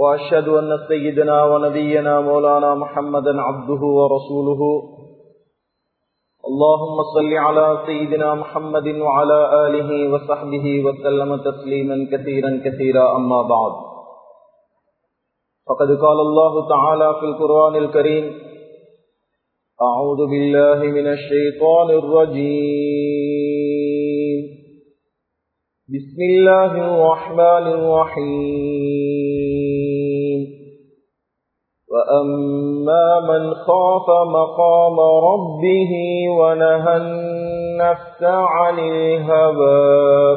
وأشهد أن سيدنا ونبينا مولانا محمدا عبده ورسوله. اللهم صل على سيدنا محمد وعلى آله وصحبه وسلم تسليما كثيرا كثيرا. أما بعد فقد قال الله تعالى في القرآن الكريم أعوذ بالله من الشيطان الرجيم. بسم الله الرحمن الرحيم. وأما من خاف مقام ربه ونهى النفس عن الهوى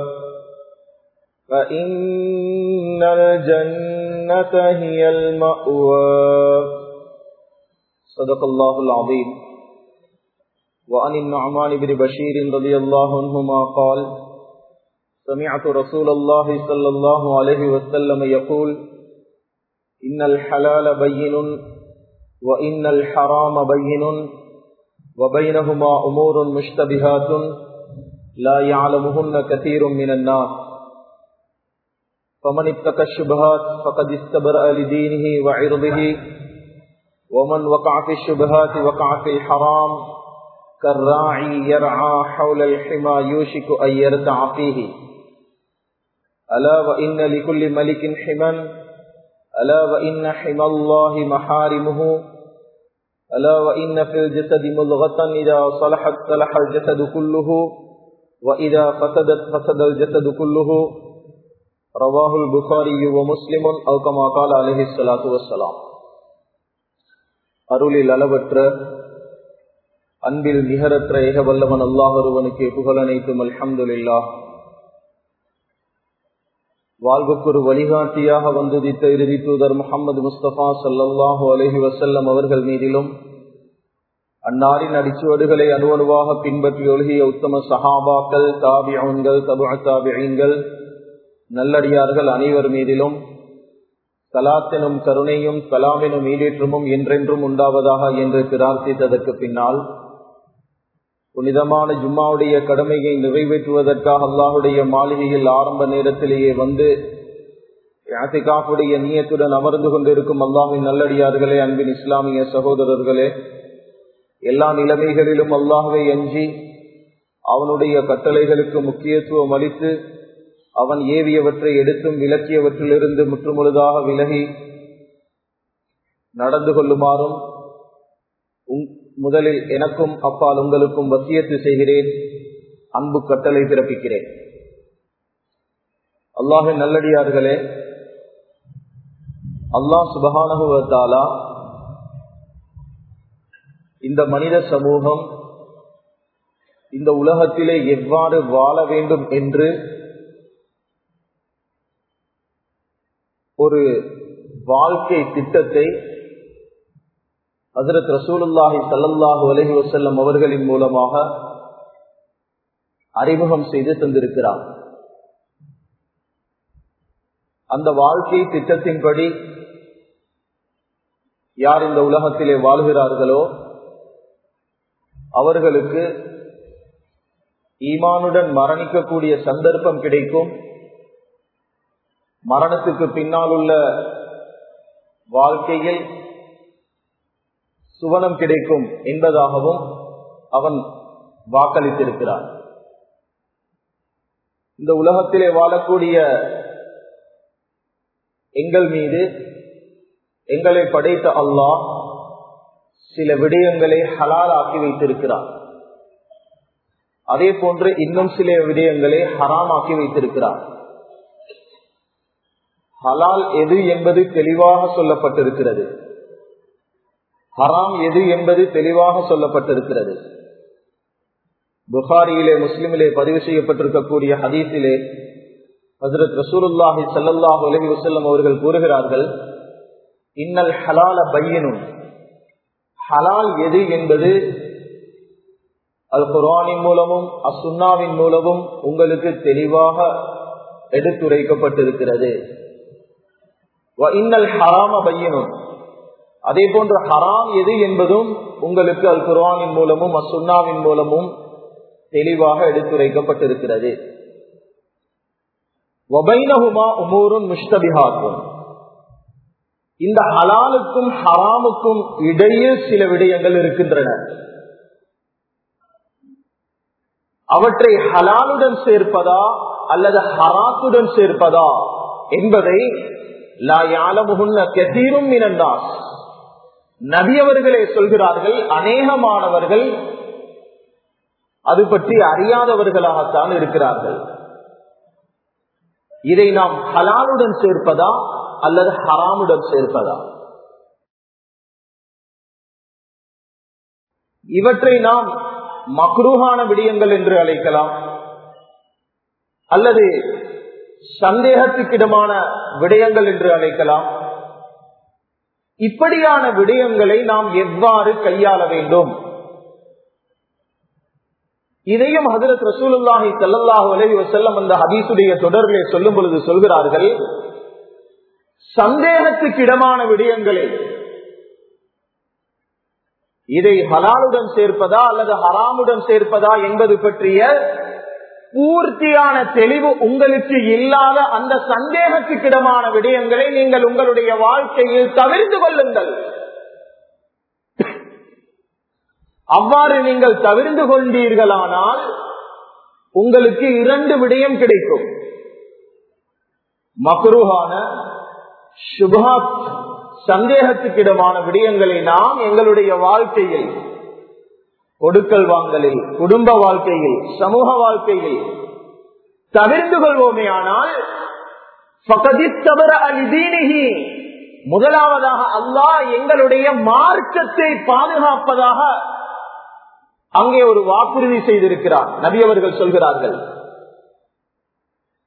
فإن الجنة هي المأوى صدق الله العظيم. وعن النعمان بن بشير رضي الله عنهما قال سمعت رسول الله صلى الله عليه وسلم يقول إن الحلال بين وإن الحرام بين وبينهما أمور مشتبهات لا يعلمهن كثير من الناس. فمن اتقى الشبهات فقد استبرأ لدينه وعرضه ومن وقع في الشبهات وقع في الحرام كالراعي يرعى حول الحمى يوشك أن يرتع فيه. ألا وإن لكل ملك حما ألا وإن حمى الله محارمه ألا وإن في الجسد مضغة إذا صلحت صلح الجسد كله وإذا فسدت فسد الجسد كله رواه البخاري ومسلم أو كما قال عليه الصلاة والسلام அருளில் அளவற்ற அன்பில் நிகரற்ற ஏகவல்லவன் அல்லாஹ் ஒருவனுக்கு புகழனைத்தும் அல்ஹம்துலில்லா வாழ்வுக்கு வழிகாட்டியாக வந்துதித்த இறுதி தூதர் முகமது முஸ்தபா சல்லாஹூ அலஹி வசல்லம் அவர்கள் மீதிலும் அந்நாரின் அடிச்சுவடுகளை அணுவணுவாக பின்பற்றி ஒழுகிய உத்தம சஹாபாக்கள் தாபியங்கள் தபு தாபியங்கள் நல்லடியார்கள் அனைவர் மீதிலும் கலாத்தினும் கருணையும் கலாமினும் ஈடேற்றமும் என்றென்றும் உண்டாவதாக என்று பிரார்த்தித்ததற்கு பின்னால் புனிதமான ஜும்மாவுடைய கடமையை நிறைவேற்றுவதற்காக அல்லாஹுடைய மாளிகையில் ஆரம்ப நேரத்திலேயே வந்து யாத்திகாஃபுடைய நீயத்துடன் அமர்ந்து கொண்டிருக்கும் அல்லாஹின் நல்லடியார்களே அன்பின் இஸ்லாமிய சகோதரர்களே எல்லா நிலைமைகளிலும் அல்லாஹுவை அஞ்சி அவனுடைய கட்டளைகளுக்கு முக்கியத்துவம் அளித்து அவன் ஏவியவற்றை எடுத்தும் விளக்கியவற்றிலிருந்து முற்றுமுழுதாக விலகி நடந்து கொள்ளுமாறும் முதலில் எனக்கும் அப்பால் உங்களுக்கும் வசியத்து செய்கிறேன். அன்பு கட்டளை பிறப்பிக்கிறேன். அல்லாஹின் நல்லடியார்களே அல்லாஹ் சுபகானகுவத்தாலா இந்த மனித சமூகம் இந்த உலகத்திலே எவ்வாறு வாழ வேண்டும் என்று ஒரு வாழ்க்கை திட்டத்தை ஹசரத் ரசூலுல்லாஹி சல்லாஹூ அலஹி வசல்லம் அவர்களின் மூலமாக அறிமுகம் செய்து தந்திருக்கிறார். அந்த வாழ்க்கை திட்டத்தின்படி யார் இந்த உலகத்திலே வாழ்கிறார்களோ அவர்களுக்கு ஈமானுடன் மரணிக்கக்கூடிய சந்தர்ப்பம் கிடைக்கும். மரணத்துக்கு பின்னால் உள்ள வாழ்க்கையில் சுவனம் கிடைக்கும் என்பதாகவும் அவன் வாக்களித்திருக்கிறான். இந்த உலகத்திலே வாழக்கூடிய எங்கள் மீது எங்களை படைத்த அல்லாஹ் சில விடயங்களை ஹலால் ஆக்கி வைத்திருக்கிறார் அதே போன்று இன்னும் சில விடயங்களை ஹராமாக்கி வைத்திருக்கிறார் ஹலால் எது என்பது தெளிவாக சொல்லப்பட்டிருக்கிறது. ஹராம் எது என்பது தெளிவாக சொல்லப்பட்டிருக்கிறது. புகாரியிலே முஸ்லிமிலே பதிவு செய்யப்பட்டிருக்கக்கூடிய ஹதீஸிலே ஹசரத் ரசூலுல்லாஹி சல்லாஹ் உலகி வசல்லம் அவர்கள் கூறுகிறார்கள் இன்னல் ஹலால பையனும் ஹலால் எது என்பது அல் குரானின் மூலமும் அசுன்னாவின் மூலமும் உங்களுக்கு தெளிவாக எடுத்துரைக்கப்பட்டிருக்கிறது. இன்னல் ஹராம பையனும் அதே போன்ற ஹராம் எது என்பதும் உங்களுக்கு அல் குர்வானின் மூலமும் அசுன்னாவின் மூலமும் தெளிவாக எடுத்துரைக்கப்பட்டிருக்கிறது. இந்த ஹலாலுக்கும் ஹராமுக்கும் இடையே சில விடயங்கள் இருக்கின்றன. அவற்றை ஹலாலுடன் சேர்ப்பதா அல்லது ஹராத்துடன் சேர்ப்பதா என்பதை நபியவர்களே சொல்கிறார்கள் அநேகமானவர்கள் அது பற்றி அறியாதவர்களாகத்தான் இருக்கிறார்கள். இதை நாம் ஹலாலுடன் சேர்ப்பதா அல்லது ஹராமுடன் சேர்ப்பதா? இவற்றை நாம் மக்ரூஹான விடயங்கள் என்று அழைக்கலாம் அல்லது சந்தேகத்துக்கிடமான விடயங்கள் என்று அழைக்கலாம். இப்படியான விடயங்களை நாம் எவ்வாறு கையாள வேண்டும்? இதையும் ஹசரத் ரசூலுல்லாஹி சல்லாஹூ அலஹி வசல்லம் அந்த ஹதீசுடைய தொடர்களை சொல்லும் பொழுது சொல்கிறார்கள் சந்தேகத்துக்கிடமான விடயங்களை இதை ஹலாலுடன் சேர்ப்பதா அல்லது ஹராமுடன் சேர்ப்பதா என்பது பற்றிய பூர்த்தியான தெளிவு உங்களுக்கு இல்லாத அந்த சந்தேகத்துக்கிடமான விடயங்களை நீங்கள் உங்களுடைய வாழ்க்கையில் தவிர்த்து கொள்ளுங்கள். அவ்வாறு நீங்கள் தவிர்ந்து கொண்டீர்களானால் உங்களுக்கு இரண்டு விடயம் கிடைக்கும். மக்ரூஹான சுபாத் சந்தேகத்துக்கிடமான விடயங்களை நாம் எங்களுடைய வாழ்க்கையில் கொடுக்கல் வாங்கலில் குடும்ப வாழ்க்கையில் சமூக வாழ்க்கையில் தவிர்த்து கொள்வோமே ஆனால் முதலாவதாக அல்லாஹ் எங்களுடைய மார்க்கத்தை பாதுகாப்பதாக அங்கே ஒரு வாக்குறுதி செய்திருக்கிறார். நபி அவர்கள் சொல்கிறார்கள்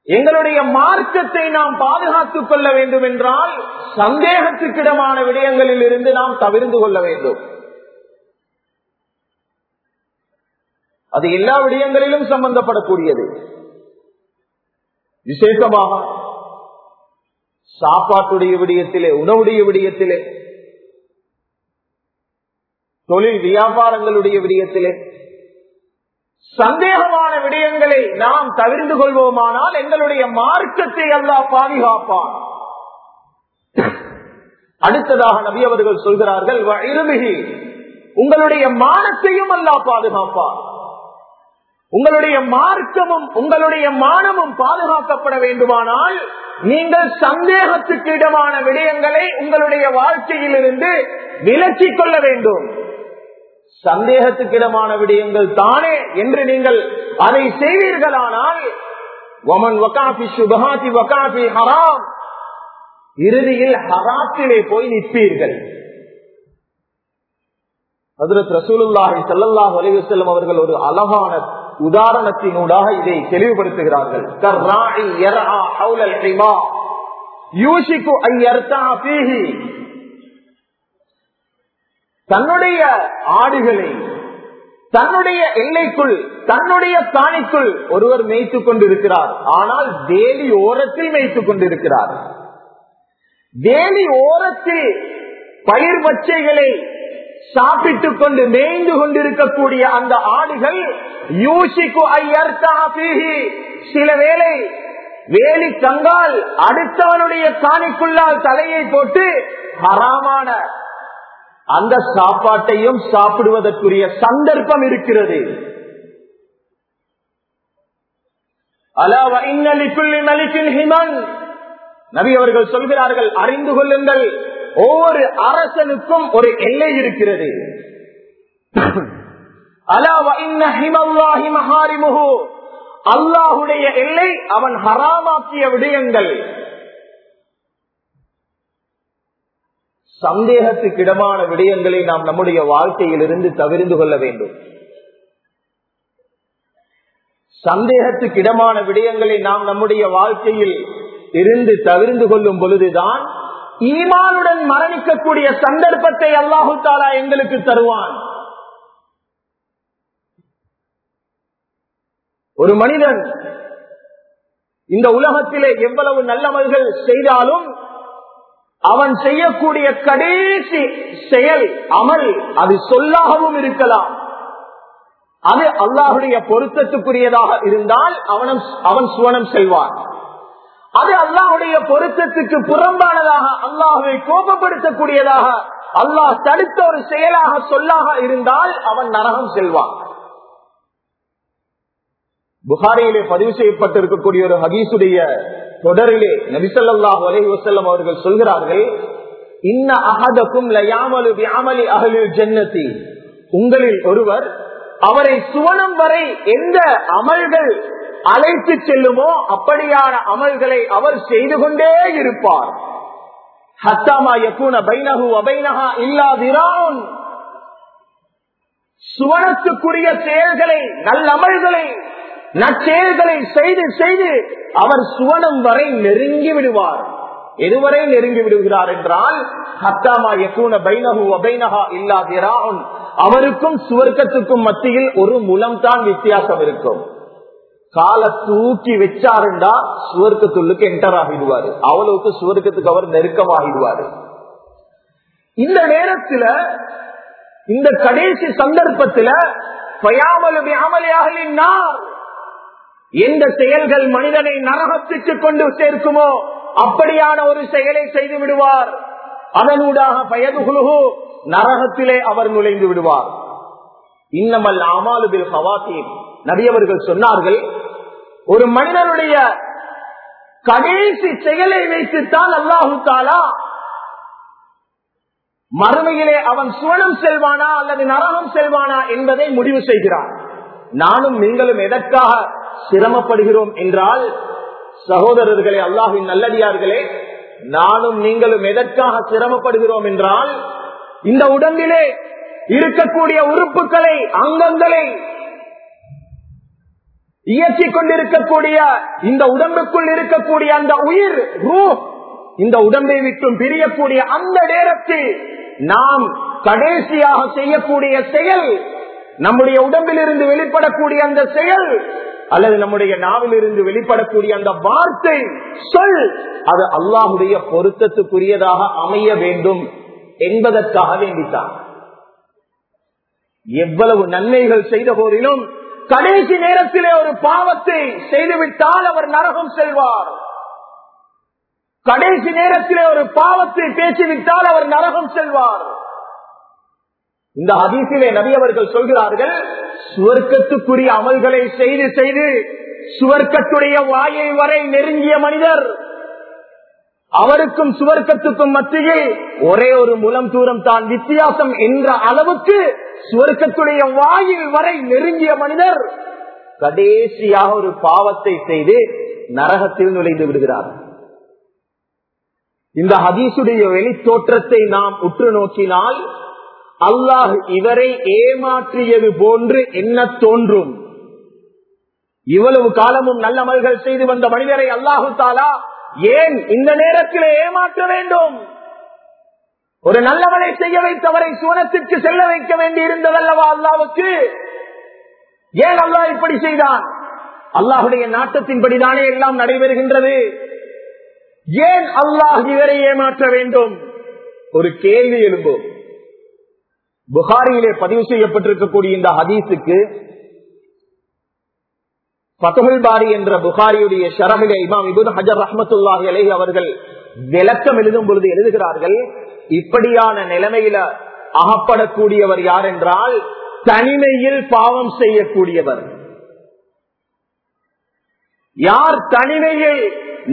எங்களுடைய மார்க்கத்தை நாம் பாதுகாத்துக் கொள்ள வேண்டும் என்றால் சந்தேகத்துக்கிடமான விடயங்களில் இருந்து நாம் தவிர்த்து கொள்ள வேண்டும். அது எல்லா விடயங்களிலும் சம்பந்தப்படக்கூடியது. விசேஷமாக சாப்பாட்டுடைய விடயத்திலே உணவுடைய விடயத்திலே தொழில் வியாபாரங்களுடைய விடயத்திலே சந்தேகமான விடயங்களை நாம் தவிர்த்து கொள்வோமானால் எங்களுடைய மார்க்கத்தை அல்லா பாதுகாப்பான். அடுத்ததாக நபி அவர்கள் சொல்கிறார்கள் உங்களுடைய மானத்தையும் அல்லா பாதுகாப்பான். உங்களுடைய மார்க்கமும் உங்களுடைய மானமும் பாதுகாக்கப்பட வேண்டுமானால் நீங்கள் சந்தேகத்துக்கு இடமான விடயங்களை உங்களுடைய வாழ்க்கையில் இருந்து விலக்கிக் கொள்ள வேண்டும். சந்தேகத்துக்கிடமான விடயங்கள் தானே என்று நீங்கள் அதை செய்வீர்களானால் ஒமன் வகாபி சுபகாதி வக்காபி ஹராம் இறுதியில் ஹராத்திலே போய் நிற்பீர்கள். ஹதரத் ரசூலுல்லாஹி சல்லாஹ் அலிவசல்லம் அவர்கள் ஒரு அழகான உதாரணத்தினூடாக இதை தெளிவுபடுத்துகிறார்கள். தன்னுடைய ஆடுகளை தன்னுடைய எல்லைக்குள் தன்னுடைய காணிக்குள் ஒருவர் மேய்த்துக் கொண்டிருக்கிறார். ஆனால் வேலி ஓரத்தில் மேய்த்துக் கொண்டிருக்கிறார். வேலி ஓரத்தில் பயிர் பச்சைகளை சாப்பிட்டுக் கொண்டு மேய்ந்து கொண்டிருக்கக்கூடிய அந்த ஆடுகள் யூசிக்கு சில வேளை வேலி தந்தால் அடுத்தவனுடைய காணிக்குள்ளால் தலையை போட்டு ஹராமான அந்த சாப்பாட்டையும் சாப்பிடுவதற்குரிய சந்தர்ப்பம் இருக்கிறது. நபி அவர்கள் சொல்கிறார்கள் அறிந்து கொள்ளுங்கள். ஒவ்வொரு அரசனுக்கும் ஒரு எல்லை இருக்கிறது. அல்லாஹுடைய எல்லை அவன் ஹராமாக்கிய விடயங்கள். சந்தேகத்துக்கிடமான விடயங்களை நாம் நம்முடைய வாழ்க்கையில் இருந்து தவிர்ந்து கொள்ள வேண்டும். சந்தேகத்துக்கு இடமான விடயங்களை நாம் நம்முடைய வாழ்க்கையில் இருந்து தவிர்ந்து கொள்ளும் பொழுதுதான் ஈமானுடன் மரணிக்கக்கூடிய சந்தர்ப்பத்தை அல்லாஹு தாலா எங்களுக்கு தருவான். ஒரு மனிதன் இந்த உலகத்திலே எவ்வளவு நல்லவர்கள் செய்தாலும் அவன் செய்யக்கூடிய கடைசி செயல் அமல் அது சொல்லாகவும் இருக்கலாம். அது அல்லாஹுடைய பொருத்தத்துக்குரியதாக இருந்தால் அவனும் அவன் சுவனம் செல்வான். அது அல்லாஹுடைய பொருத்தத்துக்கு புறம்பானதாக அல்லாஹுவை கோபப்படுத்தக்கூடியதாக அல்லாஹ் தடுத்த ஒரு செயலாக சொல்லாக இருந்தால் அவன் நரகம் செல்வான். புகாரியிலே பதிவு செய்யப்பட்டிருக்கக்கூடிய ஒரு ஹதீசுடைய தொடரிலே நபிசல்லாஹ் அலஹி வசல்லம் அவர்கள் சொல்கிறார்கள் இன்ன அகதக்கும் லயாமலு வியாமலி அகலில் ஜன்னதி. உங்களில் ஒருவர் அவரை சுவனம் வரை எந்த அமல்கள் அழைத்து செல்லுமோ அப்படியான அமல்களை அவர் செய்து கொண்டே இருப்பார். ஹத்தாமா யக்கூன பைனஹு அபைனஹா இல்லாதிரான் சுவனத்துக்குரிய செயல்களை நல்லமல்களை நற்செயல்களை செய்து செய்து அவர் சுவனம் வரை நெருங்கி விடுவார். எதுவரை நெருங்கி விடுகிறார் என்றால் ஹத்தாமா யக்கூன பைனஹு அபைனகா இல்லாதிரான் அவருக்கும் சுவர்க்கத்துக்கும் மத்தியில் ஒரு முலம் தான் வித்தியாசம் இருக்கும். காலை தூக்கி வச்சாருண்டா சுவர்க்கத்துள்ளுக்கு என்டர் ஆகிடுவாரு. அவ்வளவுக்கு சுவர்க்கத்துக்கு அவர் நெருக்கமாகிடுவாரு. இந்த நேரத்துல இந்த கடைசி சந்தர்ப்பத்துல எந்த செயல்கள் மனிதனை நரகத்துக்கு கொண்டு சேர்க்குமோ அப்படியான ஒரு செயலை செய்து விடுவார். அதனூடாக பயதுகுலுகு நரகத்திலே அவர் நுழைந்து விடுவார். இன்னமல் அமாலுபில் ஹவாத்தீன். நபியவர்கள் சொன்னார்கள் ஒரு மனிதனுடைய கடைசி செயலை வைத்துத்தான் அல்லாஹு தாலா மறுமையிலே அவன் சுவனம் செல்வானா அல்லது நரகம் செல்வானா என்பதை முடிவு செய்கிறான். நானும் நீங்களும் எதற்காக சிரமப்படுகிறோம் என்றால் சகோதரர்களே அல்லாஹின் நல்லடியார்களே நானும் நீங்களும் எதற்காக சிரமப்படுகிறோம் என்றால் இந்த உடம்பிலே இருக்கக்கூடிய உறுப்புகளை அங்கங்களை இயக்கிக் கொண்டிருக்கக்கூடிய இந்த உடம்புக்குள் இருக்கக்கூடிய அந்த உயிர் ரூ இந்த உடம்பை விட்டும் பிரியக்கூடிய அந்த நேரத்தில் நாம் கடைசியாக செய்யக்கூடிய செயல் நம்முடைய உடம்பில் இருந்து வெளிப்படக்கூடிய அந்த செயல் அல்லது நம்முடைய நாவில் இருந்து வெளிப்படக்கூடிய அந்த வார்த்தை சொல் அது அல்லாஹுடைய பொருத்தத்துக்குரியதாக அமைய வேண்டும் என்பதற்காக வேண்டித்தான். எவ்வளவு நன்மைகள் செய்த போதிலும் கடைசி நேரத்திலே ஒரு பாவத்தை செய்துவிட்டால் அவர் நரகம் செல்வார். கடைசி நேரத்திலே ஒரு பாவத்தை பேசிவிட்டால் அவர் நரகம் செல்வார். இந்த அதிசிலே நபி அவர்கள் சொல்கிறார்கள் சுவர்க்கத்துக்குரிய அமல்களை செய்து செய்து சுவர்க்கத்துடைய வாயை வரை நெருங்கிய மனிதர் அவருக்கும் சுவர்க்கத்துக்கும் மத்தியில் ஒரே ஒரு முலம் தூரம் தான் வித்தியாசம் என்ற அளவுக்கு சுவர்க்கத்துடைய வாயில் வரை நெருங்கிய மனிதர் கடைசியாக ஒரு பாவத்தை செய்து நரகத்தில் நுழைந்து விடுகிறார். இந்த ஹதீசுடைய வெளித்தோற்றத்தை நாம் உற்று நோக்கினால் அல்லாஹ் இவரை ஏமாற்றியது போன்று என்ன தோன்றும்? இவ்வளவு காலமும் நல்லமல்கள் செய்து வந்த மனிதரை அல்லாஹு தாலா ஏன் இந்த நேரத்தில் ஏமாற்ற வேண்டும்? ஒரு நல்லவனை செய்ய வைத்தவரை சூனத்திற்கு செல்ல வைக்க வேண்டி இருந்ததல்லவா அல்லாவுக்கு? ஏன் அல்லாஹ் இப்படி செய்தான்? அல்லாஹுடைய நாட்டத்தின்படிதானே எல்லாம் நடைபெறுகின்றது. ஏன் அல்லாஹ் இவரை ஏமாற்ற வேண்டும்? ஒரு கேள்வி எழும்போம். புகாரியிலே பதிவு செய்யப்பட்டிருக்கக்கூடிய இந்த ஹதீஸுக்கு பத்தகுல் பாரி என்ற புகாரியுடைய ஷரகிலே இமாம் இபுன் ஹஜர் ரஹமத்துல்லாஹி அலேஹி அவர்கள் விளக்கம் எழுதும் பொழுது எழுதுகிறார்கள் இப்படியான நிலைமையில அகப்படக்கூடியவர் யார் என்றால் தனிமையில் பாவம் செய்யக்கூடியவர். யார் தனிமையில்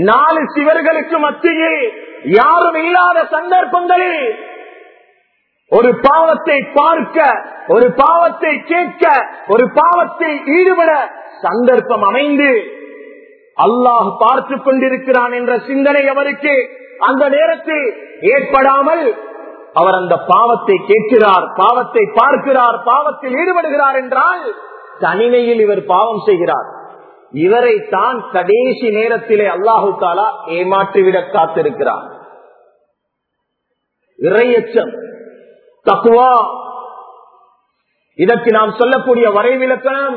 நாலு சிவர்களுக்கு மத்தியில் யாரும் இல்லாத சந்தர்ப்பங்களில் ஒரு பாவத்தை பார்க்க ஒரு பாவத்தை கேட்க ஒரு பாவத்தை ஈடுபட சந்தர்ப்பம் அமைந்து அல்லாஹ் பார்த்து கொண்டிருக்கிறான் என்ற சிந்தனை அவருக்கு அந்த நேரத்தில் ஏற்படாமல் அவர் அந்த பாவத்தை கேட்கிறார் பாவத்தை பார்க்கிறார் பாவத்தில் ஈடுபடுகிறார் என்றால் தனிமையில் இவர் பாவம் செய்கிறார். இவரை தான் கடைசி நேரத்திலே அல்லாஹு தாலா ஏமாற்றிவிட காத்திருக்கிறார். இறையச்சம் தக்குவா இதற்கு நாம் சொல்லக்கூடிய வரைவிலக்கணம்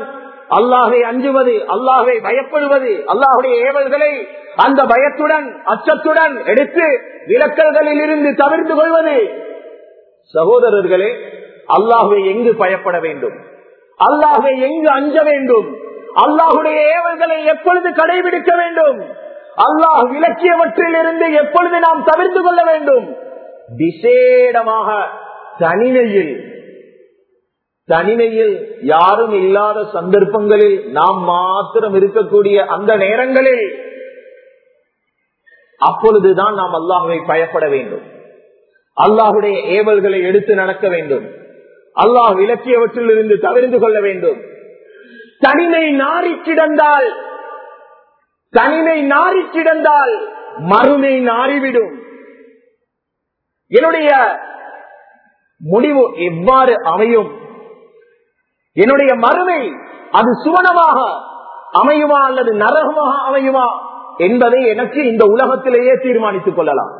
அல்லாஹை அஞ்சுவது அல்லாஹை பயப்படுவது அல்லாஹுடைய ஏவல்களை அந்த பயத்துடன் அச்சத்துடன் எடுத்து விளக்கல்களில் இருந்து தவிர்த்து கொள்வது. சகோதரர்களே அல்லாஹை எங்கு பயப்பட வேண்டும்? அல்லாஹை எங்கு அஞ்ச வேண்டும்? அல்லாஹுடைய ஏவல்களை எப்பொழுது கடைபிடிக்க வேண்டும்? அல்லாஹ் விளக்கியவற்றில் இருந்து எப்பொழுது நாம் தவிர்த்து கொள்ள வேண்டும்? விசேடமாக தனிமையில் தனிமையில் யாரும் இல்லாத சந்தர்ப்பங்களில் நாம் மாத்திரம் இருக்கக்கூடிய அந்த நேரங்களில் அப்பொழுதுதான் நாம் அல்லாஹுவை பயப்பட வேண்டும். அல்லாஹுடைய ஏவல்களை எடுத்து நடக்க வேண்டும். அல்லாஹ் விளக்கியவற்றில் இருந்து தவிர்ந்து கொள்ள வேண்டும். தனிமை நாரி கிடந்தால் தனிமை நாரி கிடந்தால் மறுமை நாறிவிடும். என்னுடைய முடிவு எவ்வாறு அமையும்? என்னுடைய மறுமை அது சுவனமாக அமையுமா அல்லது நரகமாக அமையுமா என்பதை எனக்கு இந்த உலகத்திலேயே தீர்மானித்துக் கொள்ளலாம்.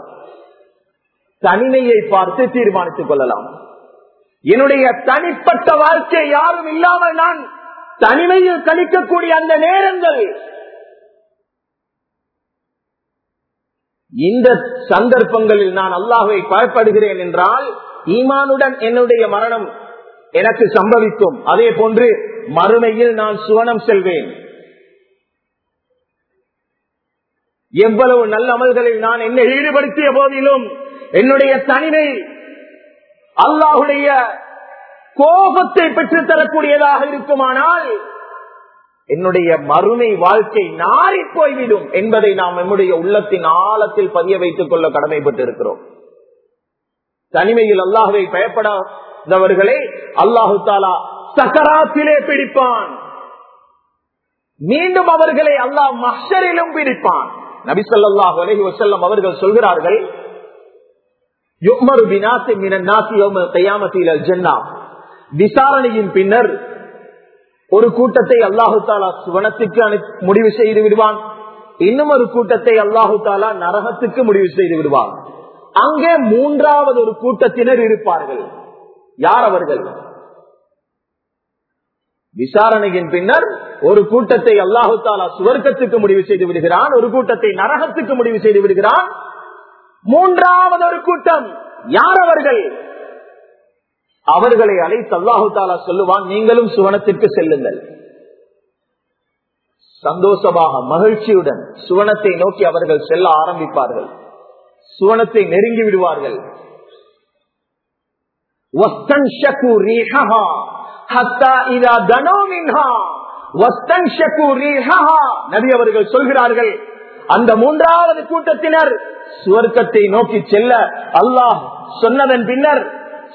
தனிமையை பார்த்து தீர்மானித்துக் கொள்ளலாம். என்னுடைய தனிப்பட்ட வாழ்க்கை யாரும் இல்லாமல் நான் தனிமையில் கழிக்கக்கூடிய அந்த நேரங்கள் இந்த சந்தர்ப்பங்களில் நான் அல்லாஹை பயப்படுகிறேன் என்றால் ஈமானுடன் என்னுடைய மரணம் எனக்கு சம்பவிக்கும். அதே போன்று மறுமையில் நான் சுவனம் செல்வேன். எவ்வளவு நல்ல அமல்களில் நான் என்னை ஈடுபடுத்திய போதிலும் என்னுடைய தனிமை அல்லாஹுடைய கோபத்தை பெற்றுத்தரக்கூடியதாக இருக்குமானால் என்னுடைய மறுமை வாழ்க்கை நாரி போய்விடும் என்பதை நாம் நம்முடைய உள்ளத்தின் ஆழத்தில் பதிய வைத்துக் கொள்ள கடமைப்பட்டு இருக்கிறோம் தனிமையில் அல்லாஹுவை பயப்படாதவர்களை அல்லாஹு தாலா சக்கராத்திலே பிடிப்பான். மீண்டும் அவர்களை அல்லாஹ் மஷரிலும் பிடிப்பான். நபிசல்லாஹ் அலஹி வசல்லம் அவர்கள் சொல்கிறார்கள் விசாரணையின் பின்னர் ஒரு கூட்டத்தை அல்லாஹு தாலா சுவனத்துக்கு முடிவு செய்து விடுவான். இன்னும் ஒரு கூட்டத்தை அல்லாஹு தாலா நரகத்துக்கு முடிவு செய்து விடுவான். அங்கே மூன்றாவது ஒரு கூட்டத்தினர் இருப்பார்கள். யார் அவர்கள்? விசாரணையின் பின்னர் ஒரு கூட்டத்தை அல்லாஹு தாலா சுவர்க்கத்துக்கு முடிவு செய்து விடுகிறான் ஒரு கூட்டத்தை நரகத்துக்கு முடிவு செய்து விடுகிறான். மூன்றாவது ஒரு கூட்டம் யார் அவர்கள்? அவர்களை அழைத்து அல்லாஹு தாலா சொல்லுவான் நீங்களும் சுவனத்திற்கு செல்லுங்கள். சந்தோஷமாக மகிழ்ச்சியுடன் சுவனத்தை நோக்கி அவர்கள் செல்ல ஆரம்பிப்பார்கள். சுவனத்தை நெருங்கி விடுவார்கள். நபி அவர்கள் சொல்கிறார்கள் அந்த மூன்றாவது கூட்டத்தினர் சுவர்க்கத்தை நோக்கி செல்ல அல்லாஹ் சொன்னதன் பின்னர்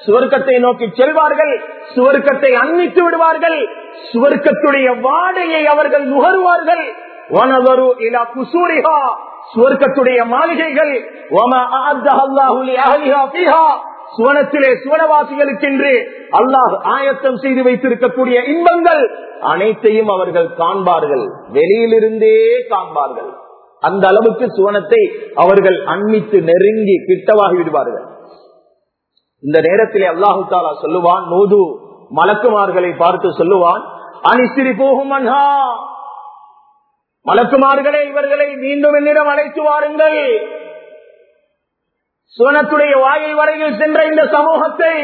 சுவர்க்கத்தை நோக்கி செல்வார்கள் சுவர்க்கத்தை அன்னித்து விடுவார்கள் சுவர்க்கத்துடைய வாடையை அவர்கள் நுகர்வார்கள். சுவர்க்கத்துடைய மாளிகைகள். சுவனத்திலே சுவனவாசிகளுக்கென்று அல்லாஹ் ஆயத்தம் செய்து வைத்திருக்கக்கூடிய இன்பங்கள் அனைத்தையும் அவர்கள் காண்பார்கள். வெளியிலிருந்தே காண்பார்கள். அந்த அளவுக்கு சுவனத்தை அவர்கள் அன்னித்து நெருங்கி கிட்டவாகி விடுவார்கள். இந்த நேரத்திலே அல்லாஹு தாலா சொல்லுவான் நூது மலக்குமார்களை பார்த்து சொல்லுவான் அனிஸ்திரி போகும் அன்ஹா. மலக்குமார்களே இவர்களை மீண்டும் என்னிடம் அழைத்து வாருங்கள். சுவனத்துடைய வாயில் வரையில் சென்ற இந்த சமூகத்தை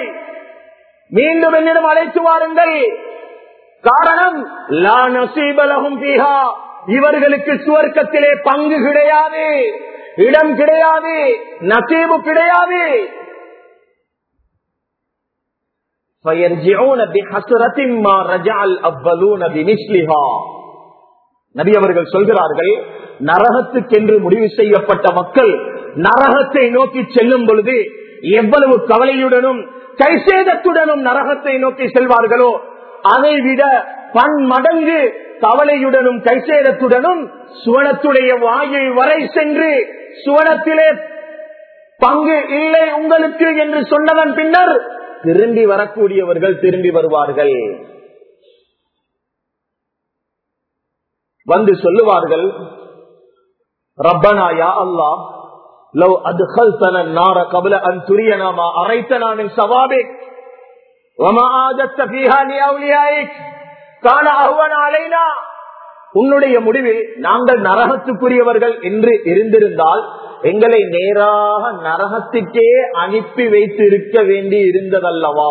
மீண்டும் என்னிடம் அழைத்து வாருங்கள். காரணம் லா நசீபலகும் பீஹா இவர்களுக்கு சுவர்க்கத்திலே பங்கு கிடையாது இடம் கிடையாது நசீபு கிடையாது. நபி அவர்கள் சொல்கிறார்கள் நரகத்துக்கென்று முடிவு செய்யப்பட்ட மக்கள் நரகத்தை நோக்கி செல்லும் பொழுது எவ்வளவு கவலையுடனும் கைசேதத்துடனும் நரகத்தை நோக்கி செல்வார்களோ அதை விட பன்மடங்கு கவலையுடனும் கைசேதத்துடனும் சுவனத்துடைய வாயை வரை சென்று சுவனத்திலே பங்கு இல்லை உங்களுக்கு என்று சொன்னதன் பின்னர் திரும்பி வரக்கூடியவர்கள் திரும்பி வருவார்கள். வந்து சொல்லுவார்கள் ரப்பனாயா அல்லாஹ் லவ் அதுகல் தன நார கபல அன் துரியனாமா அரைத்த நானின் சவாபே உன்னுடைய முடிவில் நாங்கள் நரகத்துக்குரியவர்கள் என்று இருந்திருந்தால் எங்களை நேராக நரகத்துக்கே அனுப்பி வைத்து இருக்க வேண்டி இருந்ததல்லவா?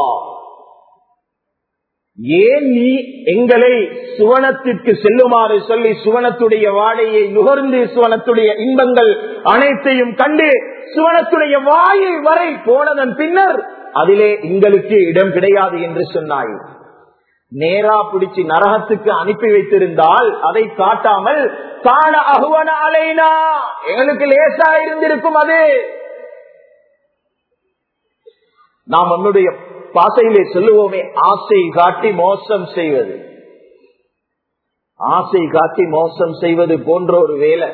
ஏன் நீ எங்களை சுவனத்திற்கு செல்லுமாறு சொல்லி சுவனத்துடைய வாழையை நுகர்ந்து சுவனத்துடைய இன்பங்கள் அனைத்தையும் கண்டு சுவனத்துடைய வாயை வரை போனதன் பின்னர் அதிலே எங்களுக்கு இடம் கிடையாது என்று சொன்னாய். நேரா பிடிச்சி நரகத்துக்கு அனுப்பி வைத்திருந்தால் அதை காட்டாமல் காண அகுவன அலைனா. எங்களுக்கு லேசா இருந்திருக்கும் அது. நாம் நம்முடைய பாசையிலே சொல்லுவோமே ஆசை காட்டி மோசம் செய்வது. ஆசை காட்டி மோசம் செய்வது போன்ற ஒரு வேலை.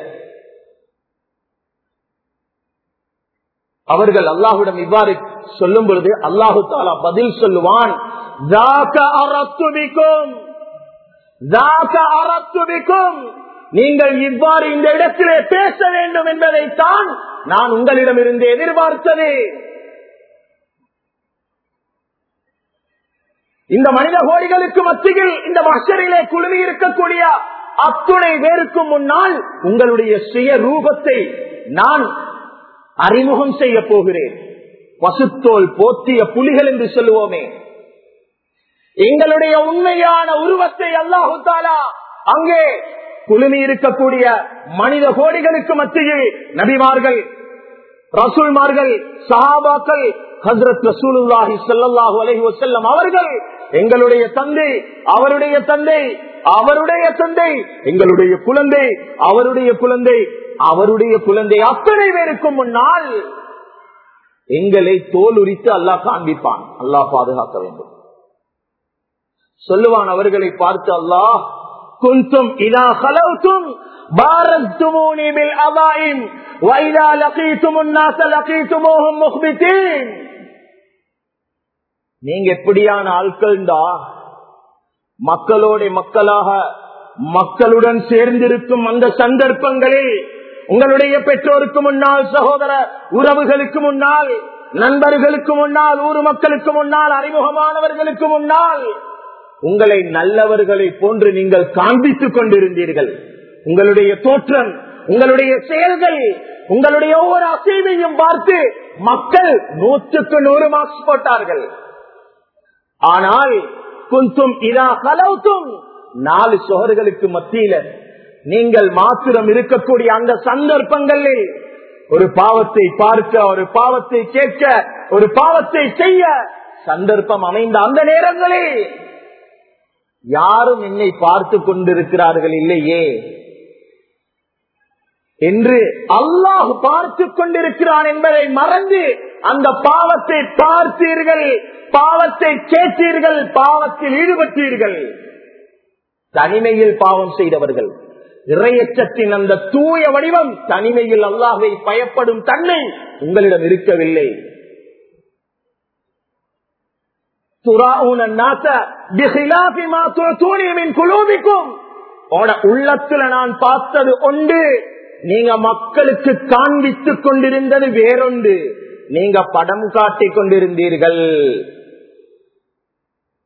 அவர்கள் அல்லாஹுடன் இவ்வாறு சொல்லும் பொழுது அல்லாஹு தாலா பதில் சொல்லுவான் நீங்கள் இவ்வாறு இந்த இடத்திலே பேச வேண்டும் என்பதைத்தான் நான் உங்களிடம் இருந்து எதிர்பார்த்தது. இந்த மனித கோடிகளுக்கு மத்தியில் இந்த மஷரிலே குழுமி இருக்கக்கூடிய அத்துணை பேருக்கும் முன்னால் உங்களுடைய சுய ரூபத்தை நான் அறிமுகம் செய்ய போகிறேன். பசுத்தோல் போத்திய புலிகள் என்று சொல்லுவோமே. எங்களுடைய உண்மையான உருவத்தை அல்லாஹு தாலா அங்கே குழுமி இருக்கக்கூடிய மனித கோடிகளுக்கு மத்தியில் நபிமார்கள் ரசூல்மார்கள் சஹாபாக்கள் ஹசரத் ரசூலுல்லாஹி ஸல்லல்லாஹு அலைஹி வஸல்லம் அவர்கள் எங்களுடைய தந்தை அவருடைய தந்தை அவருடைய தந்தை எங்களுடைய குழந்தை அவருடைய குழந்தை அவருடைய குழந்தை அத்தனை பேருக்கும் முன்னால் எங்களை தோல் உரித்து அல்லாஹ் காண்பிப்பான். அல்லாஹ் பாதுகாக்க வேண்டும். சொல்லுவான் அவர்களை பார்த்து அல்லாஹ் குந்தும் இதா ஹலவுத்தும் பாரத்துமோனி பில் அவாயின் வைதா லகீத்தும் உன்னாச லகீத்துமோகம் முஹ்பித்தீன் நீங்க எப்படியான ஆட்கள்டா மக்களோட மக்களாக மக்களுடன் சேர்ந்திருக்கும் அந்த சந்தர்ப்பங்களில் உங்களுடைய பெற்றோருக்கு முன்னால் சகோதர உறவுகளுக்கு முன்னால் நண்பர்களுக்கு முன்னால் ஊர் மக்களுக்கு முன்னால் அறிமுகமானவர்களுக்கு முன்னால் உங்களை நல்லவர்களை போன்று நீங்கள் காண்பித்துக் கொண்டிருந்தீர்கள். உங்களுடைய தோற்றம் உங்களுடைய செயல்கள் உங்களுடைய ஒவ்வொரு அசைவையும் பார்த்து மக்கள் நூற்றுக்கு நூறு மார்க்ஸ் போட்டார்கள். ஆனால் குந்தும் இதா கலவுத்தும் நாலு சோகர்களுக்கு மத்தியில நீங்கள் மாத்திரம் இருக்கக்கூடிய அந்த சந்தர்ப்பங்களில் ஒரு பாவத்தை பார்க்க ஒரு பாவத்தை கேட்க ஒரு பாவத்தை செய்ய சந்தர்ப்பம் அமைந்த அந்த நேரங்களில் யாரும் என்னை பார்த்து கொண்டிருக்கிறார்கள் இல்லையே என்று அல்லாஹ் பார்த்து கொண்டிருக்கிறான் என்பதை மறந்து அந்த பாவத்தை பார்த்தீர்கள் பாவத்தை கேட்டீர்கள் பாவத்தில் ஈடுபட்டீர்கள். தனிமையில் பாவம் செய்தவர்கள். இறையச்சத்தின் அந்த தூய வடிவம் தனிமையில் அல்லாஹை பயப்படும் தன்மை உங்களிடம் இருக்கவில்லை. உள்ளத்துல நான் பார்த்தது ஒன்று நீங்க மக்களுக்கு காண்பித்துக் கொண்டிருந்தது வேறொன்று. நீங்க படம் காட்டிக் கொண்டிருந்தீர்கள்.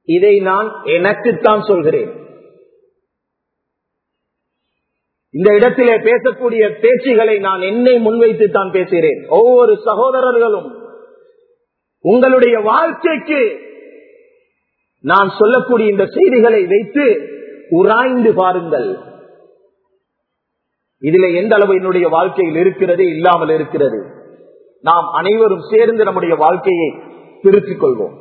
இதை நான் எனக்குத்தான் சொல்கிறேன். இந்த இடத்திலே பேசக்கூடிய பேச்சுகளை நான் என்னை முன்வைத்து தான் பேசுகிறேன். ஒவ்வொரு சகோதரர்களும் உங்களுடைய வாழ்க்கைக்கு நான் சொல்லக்கூடிய இந்த செய்திகளை வைத்து உராய்ந்து பாருங்கள். இதுல எந்த அளவு என்னுடைய வாழ்க்கையில் இருக்கிறது இல்லாமல் இருக்கிறது. நாம் அனைவரும் சேர்ந்து நம்முடைய வாழ்க்கையை திருத்திக் கொள்வோம்.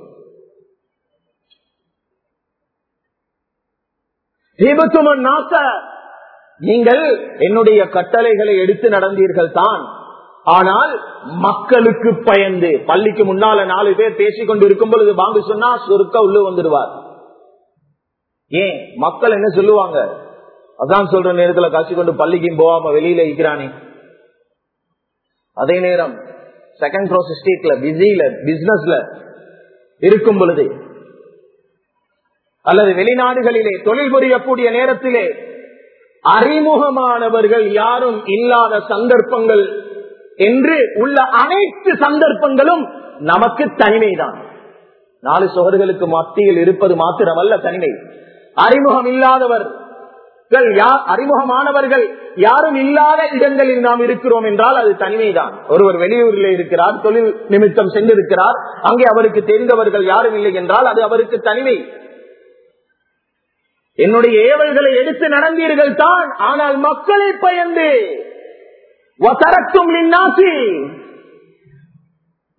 நீங்கள் என்னுடைய கட்டளைகளை எடுத்து நடந்தீர்கள் தான். ஆனால் மக்களுக்கு பயந்து பள்ளிக்கு முன்னால நாலு பேர் பேசிக்கொண்டு இருக்கும் பொழுது பாம்பு சொன்னா சுருக்க உள்ள வந்துடுவார். ஏன்? மக்கள் என்ன சொல்லுவாங்க? அதான் சொல்ற நேரத்துல காட்சி கொண்டு பள்ளிக்கும் போகாம வெளியில இருக்கிறானே. அதே நேரம் செகண்ட் க்ரோஸ் ஸ்டேட்ல பிஸியில பிசினஸ்ல இருக்கும் பொழுது அல்லது வெளிநாடுகளிலே தொழில் புரியக்கூடிய நேரத்திலே அறிமுகமானவர்கள் யாரும் இல்லாத சந்தர்ப்பங்கள் என்று உள்ள அனைத்து சந்தர்ப்பங்களும் நமக்கு தனிமைதான். நாலு சுவர்களுக்கு மத்தியில் இருப்பது மாத்திரமல்ல தனிமை. அறிமுகம் இல்லாதவர் அறிமுகமானவர்கள் யாரும் இல்லாத இடங்களில் நாம் இருக்கிறோம் என்றால் அது தனிமைதான். ஒருவர் வெளியூரில் இருக்கிறார் தொழில் நிமித்தம் சென்றிருக்கிறார் அங்கே அவருக்கு தெரிந்தவர்கள் யாரும் இல்லை என்றால் அது அவருக்கு தனிமை. என்னுடைய ஏவல்களை எடுத்து நடந்தீர்கள் தான் ஆனால் மக்களை பயந்து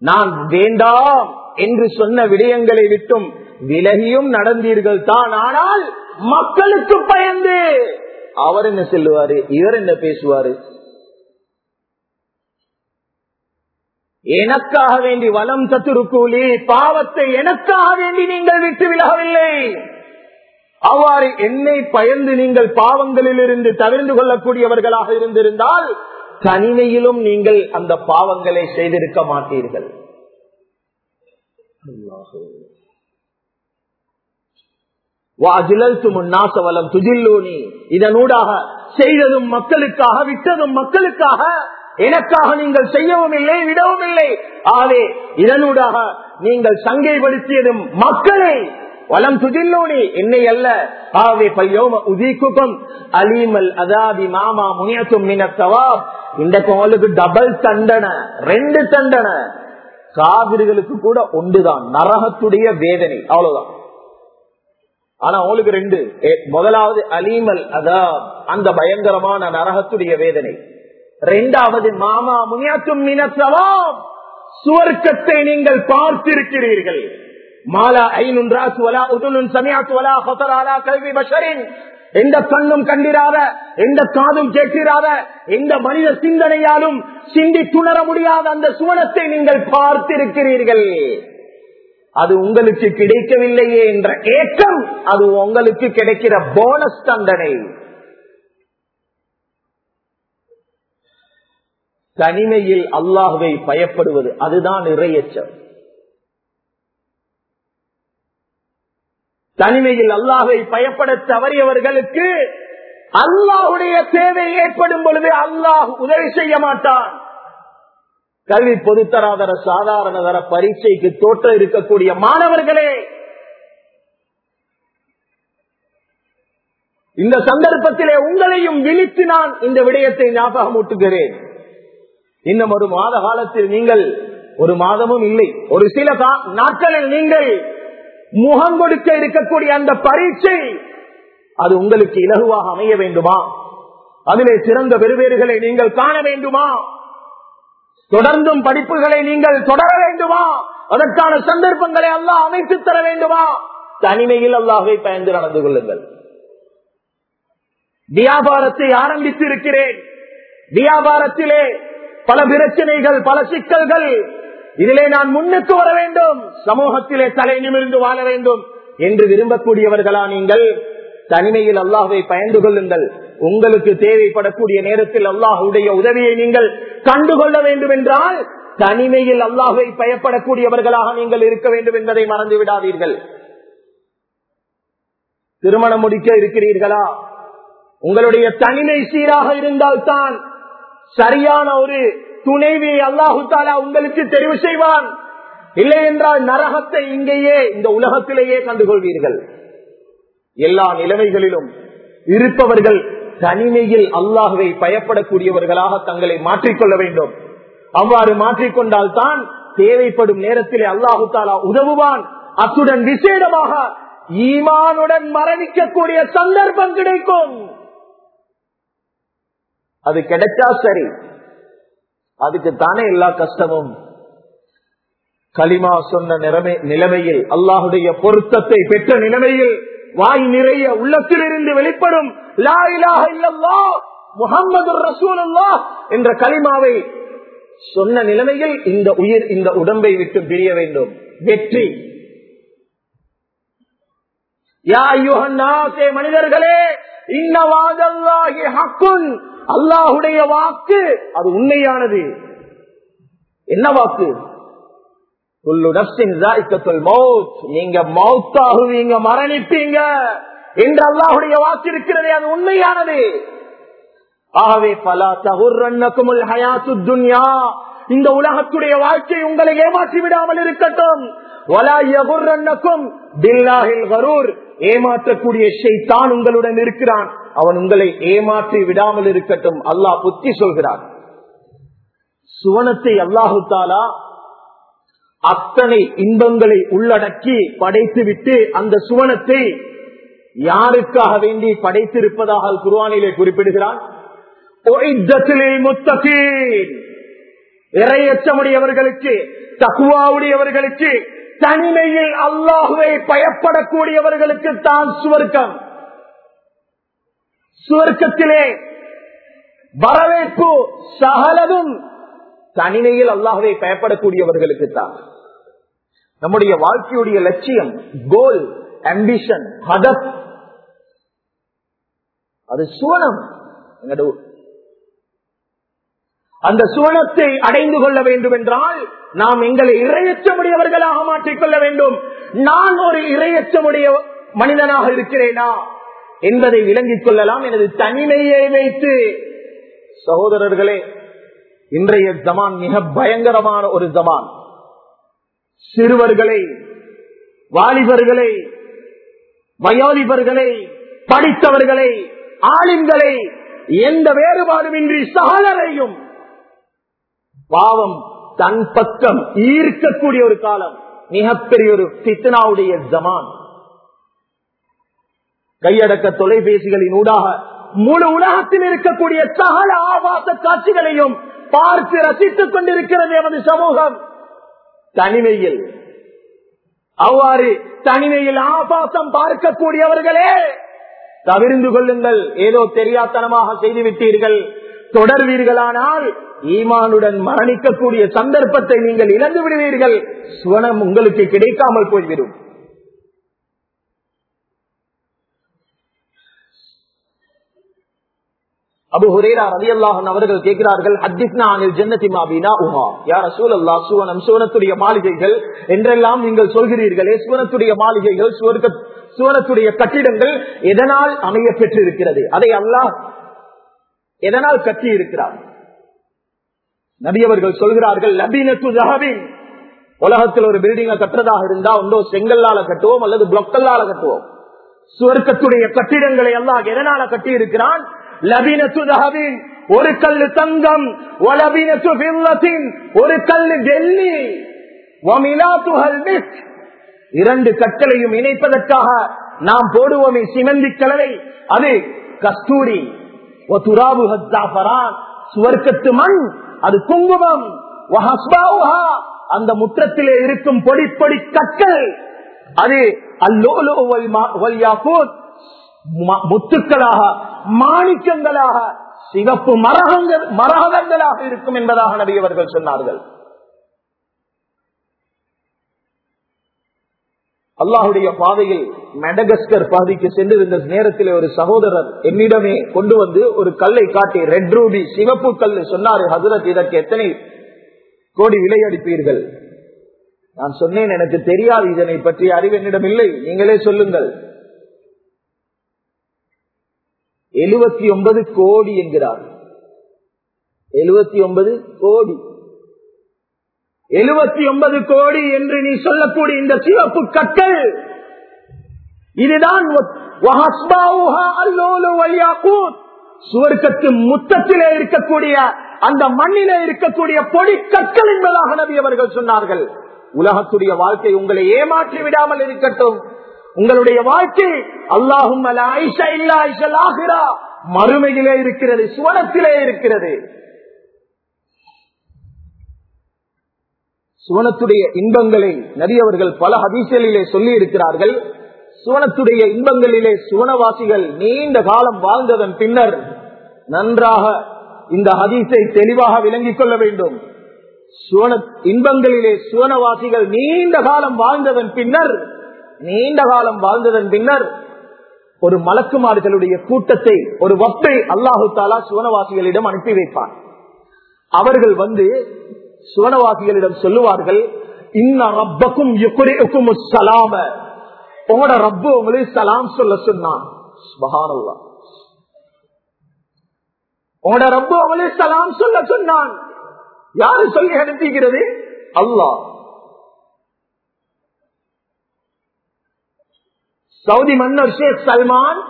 நான் வேண்டாம் என்று சொன்ன விடயங்களை விட்டும் விலகியும் நடந்தீர்கள் தான் ஆனால் மக்களுக்கு பயந்து. அவர் என்ன சொல்லுவாரு? இவர் என்ன பேசுவாரு? எனக்காக வேண்டி வளம் சத்துருக்கூலி பாவத்தை எனக்காக வேண்டி நீங்கள் விட்டு விலகவில்லை. அவ்வாறு என்னை பயந்து நீங்கள் பாவங்களில் இருந்து தவிர்ந்து கொள்ளக்கூடியவர்களாக இருந்திருந்தால் தனிமையிலும் நீங்கள் அந்த பாவங்களை செய்திருக்க மாட்டீர்கள். நாசவலம் துஜில்லூனி இதனூடாக செய்ததும் மக்களுக்காக விட்டதும் மக்களுக்காக எனக்காக நீங்கள் செய்யவும் இல்லை விடவும் இல்லை. ஆகவே இதனூடாக நீங்கள் சங்கைப்படுத்தியதும் மக்களை வலம் துதில்லோனி என்னை அல்ல. ஆகவே பையோம உதிக்குக்கும் அலீமல் அதாபி மாமா முனியத்தும் மினத்தவாப் இந்த கோலுக்கு டபுள் தண்டனை ரெண்டு தண்டனை. காவிரிகளுக்கு கூட ஒன்றுதான் நரகத்துடைய வேதனை. அவ்வளவுதான். ஆனா அவளுக்கு ரெண்டு. முதலாவது அலீமல் அதா அந்த பயங்கரமான நரகத்துடைய வேதனை. ரெண்டாவது மாமா முனியாத்தும் மினத்தவாப் சுவர்க்கத்தை நீங்கள் பார்த்திருக்கிறீர்கள். மாலா ஐநுன் ராசு வலா உதுனுன் சமியாத்து வலா ஹொசராலா கல்வி பஷரின். எந்த கண்ணும் கண்டிராத எந்த காதும் கேட்கிறாத எந்த மனித சிந்தனையாலும் சிந்தி துணர முடியாத அந்த சுவனத்தை நீங்கள் பார்த்திருக்கிறீர்கள். அது உங்களுக்கு கிடைக்கவில்லையே என்ற ஏக்கம் அது உங்களுக்கு கிடைக்கிற போனஸ் தண்டனை. தனிமையில் அல்லாஹுவை பயப்படுவது அதுதான் இறையச்சம். தனிமையில் அல்லாஹை பயப்பட தவறியவர்களுக்கு அல்லாஹுடைய தேவை ஏற்படும் பொழுது அல்லாஹ் உதவி செய்ய மாட்டான். கல்வி பொதுத்தராதர சாதாரண தர பரீட்சைக்கு தோற்ற இருக்கக்கூடிய மாணவர்களே! இந்த சந்தர்ப்பத்திலே உங்களையும் விழித்து நான் இந்த விடயத்தை ஞாபகம் ஊட்டுகிறேன். இன்னும் ஒரு மாத காலத்தில் நீங்கள் ஒரு மாதமும் இல்லை ஒரு சில நாட்களில் நீங்கள் முகம் கொடுக்க இருக்கக்கூடிய அந்த பரீட்சை அது உங்களுக்கு இலகுவாக அமைய வேண்டுமா? அதிலே சிறந்த பெருவேறுகளை நீங்கள் காண வேண்டுமா? தொடர்ந்தும் படிப்புகளை நீங்கள் தொடர வேண்டுமா? அதற்கான சந்தர்ப்பங்களை அல்லாஹ் அமைத்து தர வேண்டுமா? தனிமையில் அல்லாஹை பயந்து நடந்து கொள்ளுங்கள். வியாபாரத்தை ஆரம்பித்து இருக்கிறேன் வியாபாரத்திலே பல பிரச்சனைகள் பல சிக்கல்கள். இதிலே நான் முன்னுக்கு வர வேண்டும். சமூகத்திலே தலை நிமிர்ந்து வாழ வேண்டும். என்று விரும்பக்கூடியவர்களா நீங்கள்? தனிமையில் அல்லாஹை பயந்து கொள்ளுங்கள். உங்களுக்கு தேவைப்படக்கூடிய நேரத்தில் அல்லாஹுடைய உதவியை நீங்கள் கண்டுகொள்ள வேண்டும் என்றால் தனிமையில் அல்லாஹை பயப்படக்கூடியவர்களாக நீங்கள் இருக்க வேண்டும் என்பதை மறந்து விடாதீர்கள். திருமணம் முடிக்க இருக்கிறீர்களா? உங்களுடைய தனிமை சீராக இருந்தால்தான் சரியான ஒரு துணைவியை அல்லாஹு தாலா உங்களுக்கு தெரிவு செய்வான். இல்லை என்றால் நரகத்தை இங்கேயே இந்த உலகத்திலேயே கண்டுகொள்வீர்கள். எல்லா நிலைமைகளிலும் இருப்பவர்கள் தனிமையில் அல்லாஹுவை பயப்படக்கூடியவர்களாக தங்களை மாற்றிக்கொள்ள வேண்டும். அவ்வாறு மாற்றிக்கொண்டால் தான் தேவைப்படும் நேரத்திலே அல்லாஹு தாலா உதவுவான். அத்துடன் விசேடமாக ஈமானுடன் மரணிக்கக்கூடிய சந்தர்ப்பம் கிடைக்கும். அது கிடைச்சா சரி. அதுக்கு தானே எல்லா கஷ்டமும். களிமா சொன்ன நிலைமை நிலைமையில் அல்லாஹுடைய பொருத்தத்தை பெற்ற நிலைமையில் வாய் நிறைய உள்ளத்திலிருந்து வெளிப்படும். லா இலாஹ இல்லல்லா ரசூலுல்லா என்ற களிமாவை சொன்ன நிலைமையில் இந்த உயிர் இந்த உடம்பை விட்டு பிரிய வேண்டும். வெற்றி. யா மனிதர்களே இன்னவாதல்லாஹி ஹக்குன். அல்லாஹுடைய வாக்கு அது உண்மையானது. என்ன வாக்கு? நீங்க மௌத்தாகுவீங்க மரணிப்பீங்க. என்று அல்லாஹுடைய வாக்கு இருக்கிறதே அது உண்மையானது. ஆகவே பலா தகுர்ரன்னக்குமுல் ஹயாத்து துன்யா. இந்த உலகத்துடைய வாழ்க்கை உங்களை ஏமாற்றி விடாமல் இருக்கட்டும். ஏமாற்றக்கூடிய உங்களுடன் இருக்கிறான். அவன் உங்களை ஏமாற்றி விடாமல் இருக்கட்டும். அல்லாஹ் புத்தி சொல்கிறான். சுவனத்தை அல்லாஹு தாலா அத்தனை இன்பங்களை உள்ளடக்கி படைத்து விட்டு அந்த சுவனத்தை யாருக்காக வேண்டி படைத்திருப்பதாக குருவானிலே குறிப்பிடுகிறான்? இறையற்றமுடையவர்களுக்கு தகுவாவுடையவர்களுக்கு தனிமையில் அல்லாஹுவை பயப்படக்கூடியவர்களுக்கு தான் சுவர்க்கம். சுவர்க்கத்திலே வரவேற்பு சகலதும் தனிமையில் அல்லாஹுவை பயப்படக்கூடியவர்களுக்கு தான். நம்முடைய வாழ்க்கையுடைய லட்சியம் கோல் அம்பிஷன் ஹதப் அது சுவனம். அந்த சுவனத்தை அடைந்து கொள்ள வேண்டும் என்றால் நாம் எங்களை இரையச்சமுடையவர்களாக மாற்றிக்கொள்ள வேண்டும். நான் ஒரு இரையச்சமுடைய மனிதனாக இருக்கிறேனா? என்பதை விளங்கிக் கொள்ளலாம். எனது தனிமையை வைத்து. சகோதரர்களே இன்றைய ஜமான் மிக பயங்கரமான ஒரு ஜமான். சிறுவர்களை வாலிபர்களை வயோதிபர்களை படித்தவர்களை ஆலிம்களை எந்த வேறுபாடுமின்றி சகலரையும் பாவம் தன் பக்கம் ஈர்க்கக்கூடிய ஒரு காலம் மிகப்பெரிய ஒரு சித்தனாவுடைய ஜமான். கையடக்க தொலைபேசிகளின் ஊடாக முழு உலகத்தில் இருக்கக்கூடிய சகல ஆபாச காட்சிகளையும் பார்த்து ரசித்துக் கொண்டிருக்கிறது எமது சமூகம். தனிமையில் அவ்வாறு தனிமையில் ஆபாசம் பார்க்கக்கூடியவர்களே! தவிர்ந்து கொள்ளுங்கள். ஏதோ தெரியாத்தனமாக செய்துவிட்டீர்கள் தொடர்வீர்களானால் ஈமானுடன் மரணிக்கக்கூடிய சந்தர்ப்பத்தை நீங்கள் இழந்து விடுவீர்கள். சுவனம் உங்களுக்கு கிடைக்காமல் போய்விடும். அபு ஹுரேரா ரவி அல்லாஹன் அவர்கள் கேட்கிறார்கள் சுவனம் சுவனத்துடைய மாளிகைகள் என்றெல்லாம் நீங்கள் சொல்கிறீர்களே சுவனத்துடைய மாளிகைகள் சுவனத்துடைய கட்டிடங்கள் எதனால் அமைய பெற்றிருக்கிறது அதை அல்லாஹ் எதனால் கட்டி இருக்கிறார் நபியவர்கள் சொல்கிறார்கள் லபீனத்து ஜஹபின். உலகத்தில் ஒரு பில்டிங்க கட்டுறதாக இருந்தா ஒன்றோ செங்கல்லால கட்டுவோம் அல்லது பிளொக்கல்லால கட்டுவோம்? சுவர்க்கத்துடைய கட்டிடங்களை எல்லாம் எதனால கட்டி இருக்கிறான் ஒரு கல்லு தங்கம். ஒரு கல்லு டெல்லி இரண்டு கற்களையும் இணைப்பதற்காக நாம் போடுவோமே சிமந்தி கலவை. அது கஸ்தூரி. சுவர்க்கத்து மண். அது குங்குமம். அந்த முற்றத்திலே இருக்கும் பொடி பொடி கற்கள். அது அல்லோலோ முத்துக்களாக மாணிக்கங்களாக சிவப்பு மரகங்கள் மரகங்களாக இருக்கும் என்பதாக நபி அவர்கள் சொன்னார்கள். அல்லாஹுடைய பாதையில் மெடகஸ்கர் பாதைக்கு சென்றிருந்த நேரத்தில் ஒரு சகோதரர் என்னிடமே கொண்டு வந்து ஒரு கல்லை காட்டி ரெட் ரூபி சிவப்பு கல் சொன்னாரு. ஹசரத் இதற்கு எத்தனை கோடி விலை அடிப்பீர்கள் நான் சொன்னேன் எனக்கு தெரியாது. இதனை பற்றிய அறிவு என்னிடம் இல்லை. நீங்களே சொல்லுங்கள். எழுபத்தி ஒன்பது கோடி என்கிறார். எழுபத்தி ஒன்பது கோடி. எழுபத்தி ஒன்பது கோடி என்று நீ சொல்லக்கூடிய இந்த சிவப்பு கற்கள் இதுதான் சுவர்க்கத்து முத்தத்திலே இருக்கக்கூடிய அந்த மண்ணிலே இருக்கக்கூடிய பொடி கற்கள் என்பதாக நபி அவர்கள் சொன்னார்கள். உலகத்துடைய வாழ்க்கை உங்களை ஏமாற்றி விடாமல் இருக்கட்டும். உங்களுடைய வாழ்க்கை அல்லாஹும் மறுமையிலே இருக்கிறது சுவனத்திலே இருக்கிறது. சுவனத்துடைய இன்பங்களை நபியவர்கள் பல ஹதீசலிலே சொல்லி இருக்கிறார்கள் சுவனத்துடைய இன்பங்களிலே சுவனவாசிகள் நீண்ட காலம் வாழ்ந்ததன் பின்னர் நன்றாக இந்த ஹதீஸை தெளிவாக விளங்கிக் கொள்ள வேண்டும். சுவன இன்பங்களிலே சுவனவாசிகள் நீண்ட காலம் வாழ்ந்ததன் பின்னர் நீண்ட காலம் வாழ்ந்ததன் பின்னர் ஒரு மலக்குமார்களுடைய கூட்டத்தை ஒரு வப்பை அல்லாஹு தாலா சுவனவாசிகளிடம் அனுப்பி வைப்பார் அவர்கள் வந்து சுவனவாசிகளிடம் சொல்லுவார்கள் இன்ன ரப்பக்கும் சலாம உங்களோட ரப்பு உங்களுக்கு சலாம் சொல்ல சொன்னான். சுபஹானல்லா. உங்களோட ரப்பு உங்களுக்கு சலாம் சொல்ல சொன்னான். யாரு சொல்லி அனுப்பிக்கிறது? அல்லாஹ். சவுதி மன்னர் ஷேக் சல்மான்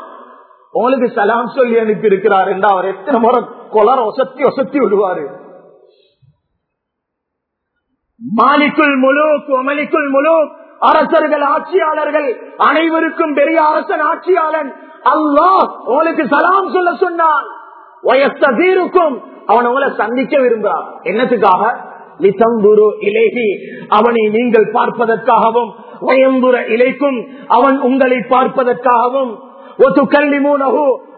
உங்களுக்கு சலாம் சொல்லி அனுப்பி இருக்கிறார் என்று அவர் எத்தனை முறை கொலர் ஒசத்தி ஒசத்தி விடுவாரு. மாலிக்குள் முழு மலிக்குள் முழு அரசர்கள் ஆட்சியாளர்கள் அனைவருக்கும் பெரிய அரசன் ஆட்சியாளன். அல்லாஹ் உங்களுக்கு சலாம் சொல்ல சொன்னான். அவன் உங்களை சந்திக்க விரும்புறான் என்னத்துக்காக? லிசம்புரு இலேகி அவனை நீங்கள் பார்ப்பதற்காகவும் வயம்புற இலைக்கும் அவன் உங்களை பார்ப்பதற்காகவும் ஒத்து கல்வி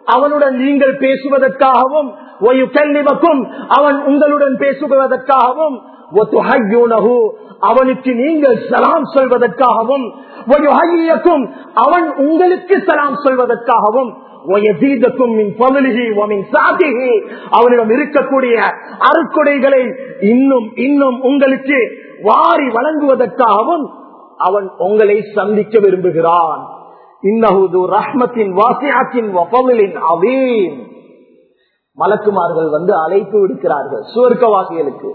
அவனுடன் நீங்கள் பேசுவதற்காகவும் அவன் உங்களுடன் பேசுவதற்காகவும் அவனுக்கு நீங்கள் சலாம் சொல்வதற்காகவும் அவன் உங்களுக்கு சலாம் சொல்வதற்காகவும். அவனிடம் இருக்கக்கூடிய அருக்குடைகளை இன்னும் இன்னும் உங்களுக்கு வாரி வழங்குவதற்காகவும் அவன் உங்களை சந்திக்க விரும்புகிறான். இன்னகுது ரஹ்மத்தின் வாசியாக்கின் வபலின் அவீன் மலக்குமார்கள் வந்து அழைப்பு விடுக்கிறார்கள். சுவர்க்கவாசிகளுக்கு.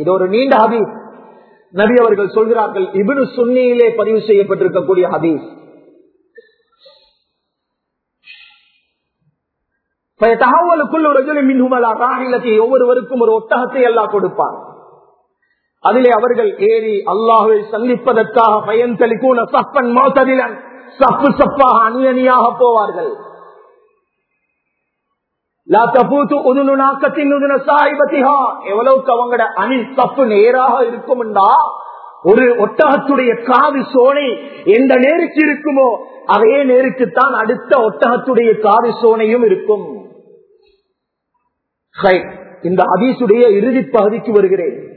இது ஒரு நீண்ட ஹபீஸ் நபி அவர்கள் சொல்கிறார்கள் இபினு சுன்னியிலே பதிவு செய்யப்பட்டிருக்கக்கூடிய ஹபீஸ் ஒவ்வொருவருக்கும் ஒரு ஒட்டகத்தை எல்லாம் கொடுப்பார் அதிலே அவர்கள் ஏறி அல்லாஹை சந்திப்பதற்காக பயன் தெளிக்கூன சப்பன் மோத்ததிலன் சப்பு சப்பாக அணியணியாக போவார்கள். எவ்வளவுக்கு அவங்களோட அணி தப்பு நேராக இருக்கும்டா ஒரு ஒட்டகத்துடைய காது சோனை எந்த நேருக்கு இருக்குமோ அதே நேருக்குத்தான் அடுத்த ஒட்டகத்துடைய காது சோனையும் இருக்கும். இந்த அபீசுடைய இறுதி பகுதிக்கு வருகிறேன்.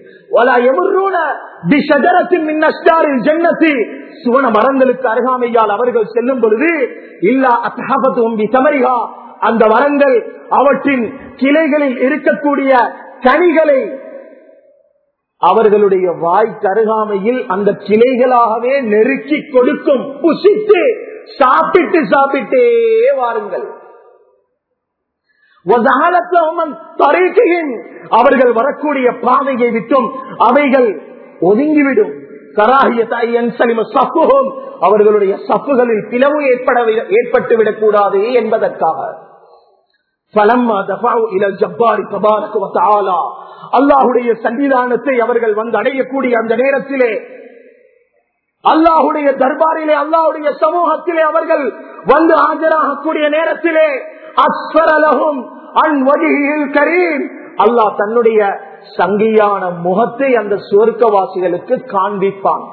சுவன மரங்களுக்கு அருகாமையால் அவர்கள் செல்லும் பொழுது இல்லா அத்தகபத்தும் சமரிகா அந்த மரங்கள் அவற்றின் கிளைகளில் இருக்கக்கூடிய கனிகளை அவர்களுடைய வாய் கருகாமையில் அந்த கிளைகளாகவே நெருக்கி கொடுக்கும். புசித்து சாப்பிட்டு சாப்பிட்டே வாருங்கள். அவர்கள் வரக்கூடிய பாதையை விட்டும் அவைகள் ஒதுங்கிவிடும். அவர்களுடைய சப்புகளில் பிளவு ஏற்பட ஏற்பட்டுவிடக் கூடாது என்பதற்காக. அல்லாஹுடைய சன்னிதானத்தை அவர்கள் வந்து அடையக்கூடிய அந்த நேரத்திலே அல்லாஹுடைய தர்பாரிலே அல்லாஹுடைய சமூகத்திலே அவர்கள் வந்து ஆஜராகக்கூடிய நேரத்திலே அஸ்வரலகும் அன்வதியில் கரீம். அல்லாஹ் தன்னுடைய சங்கியான முகத்தை அந்த சுவர்க்கவாசிகளுக்கு காண்பிப்பான்.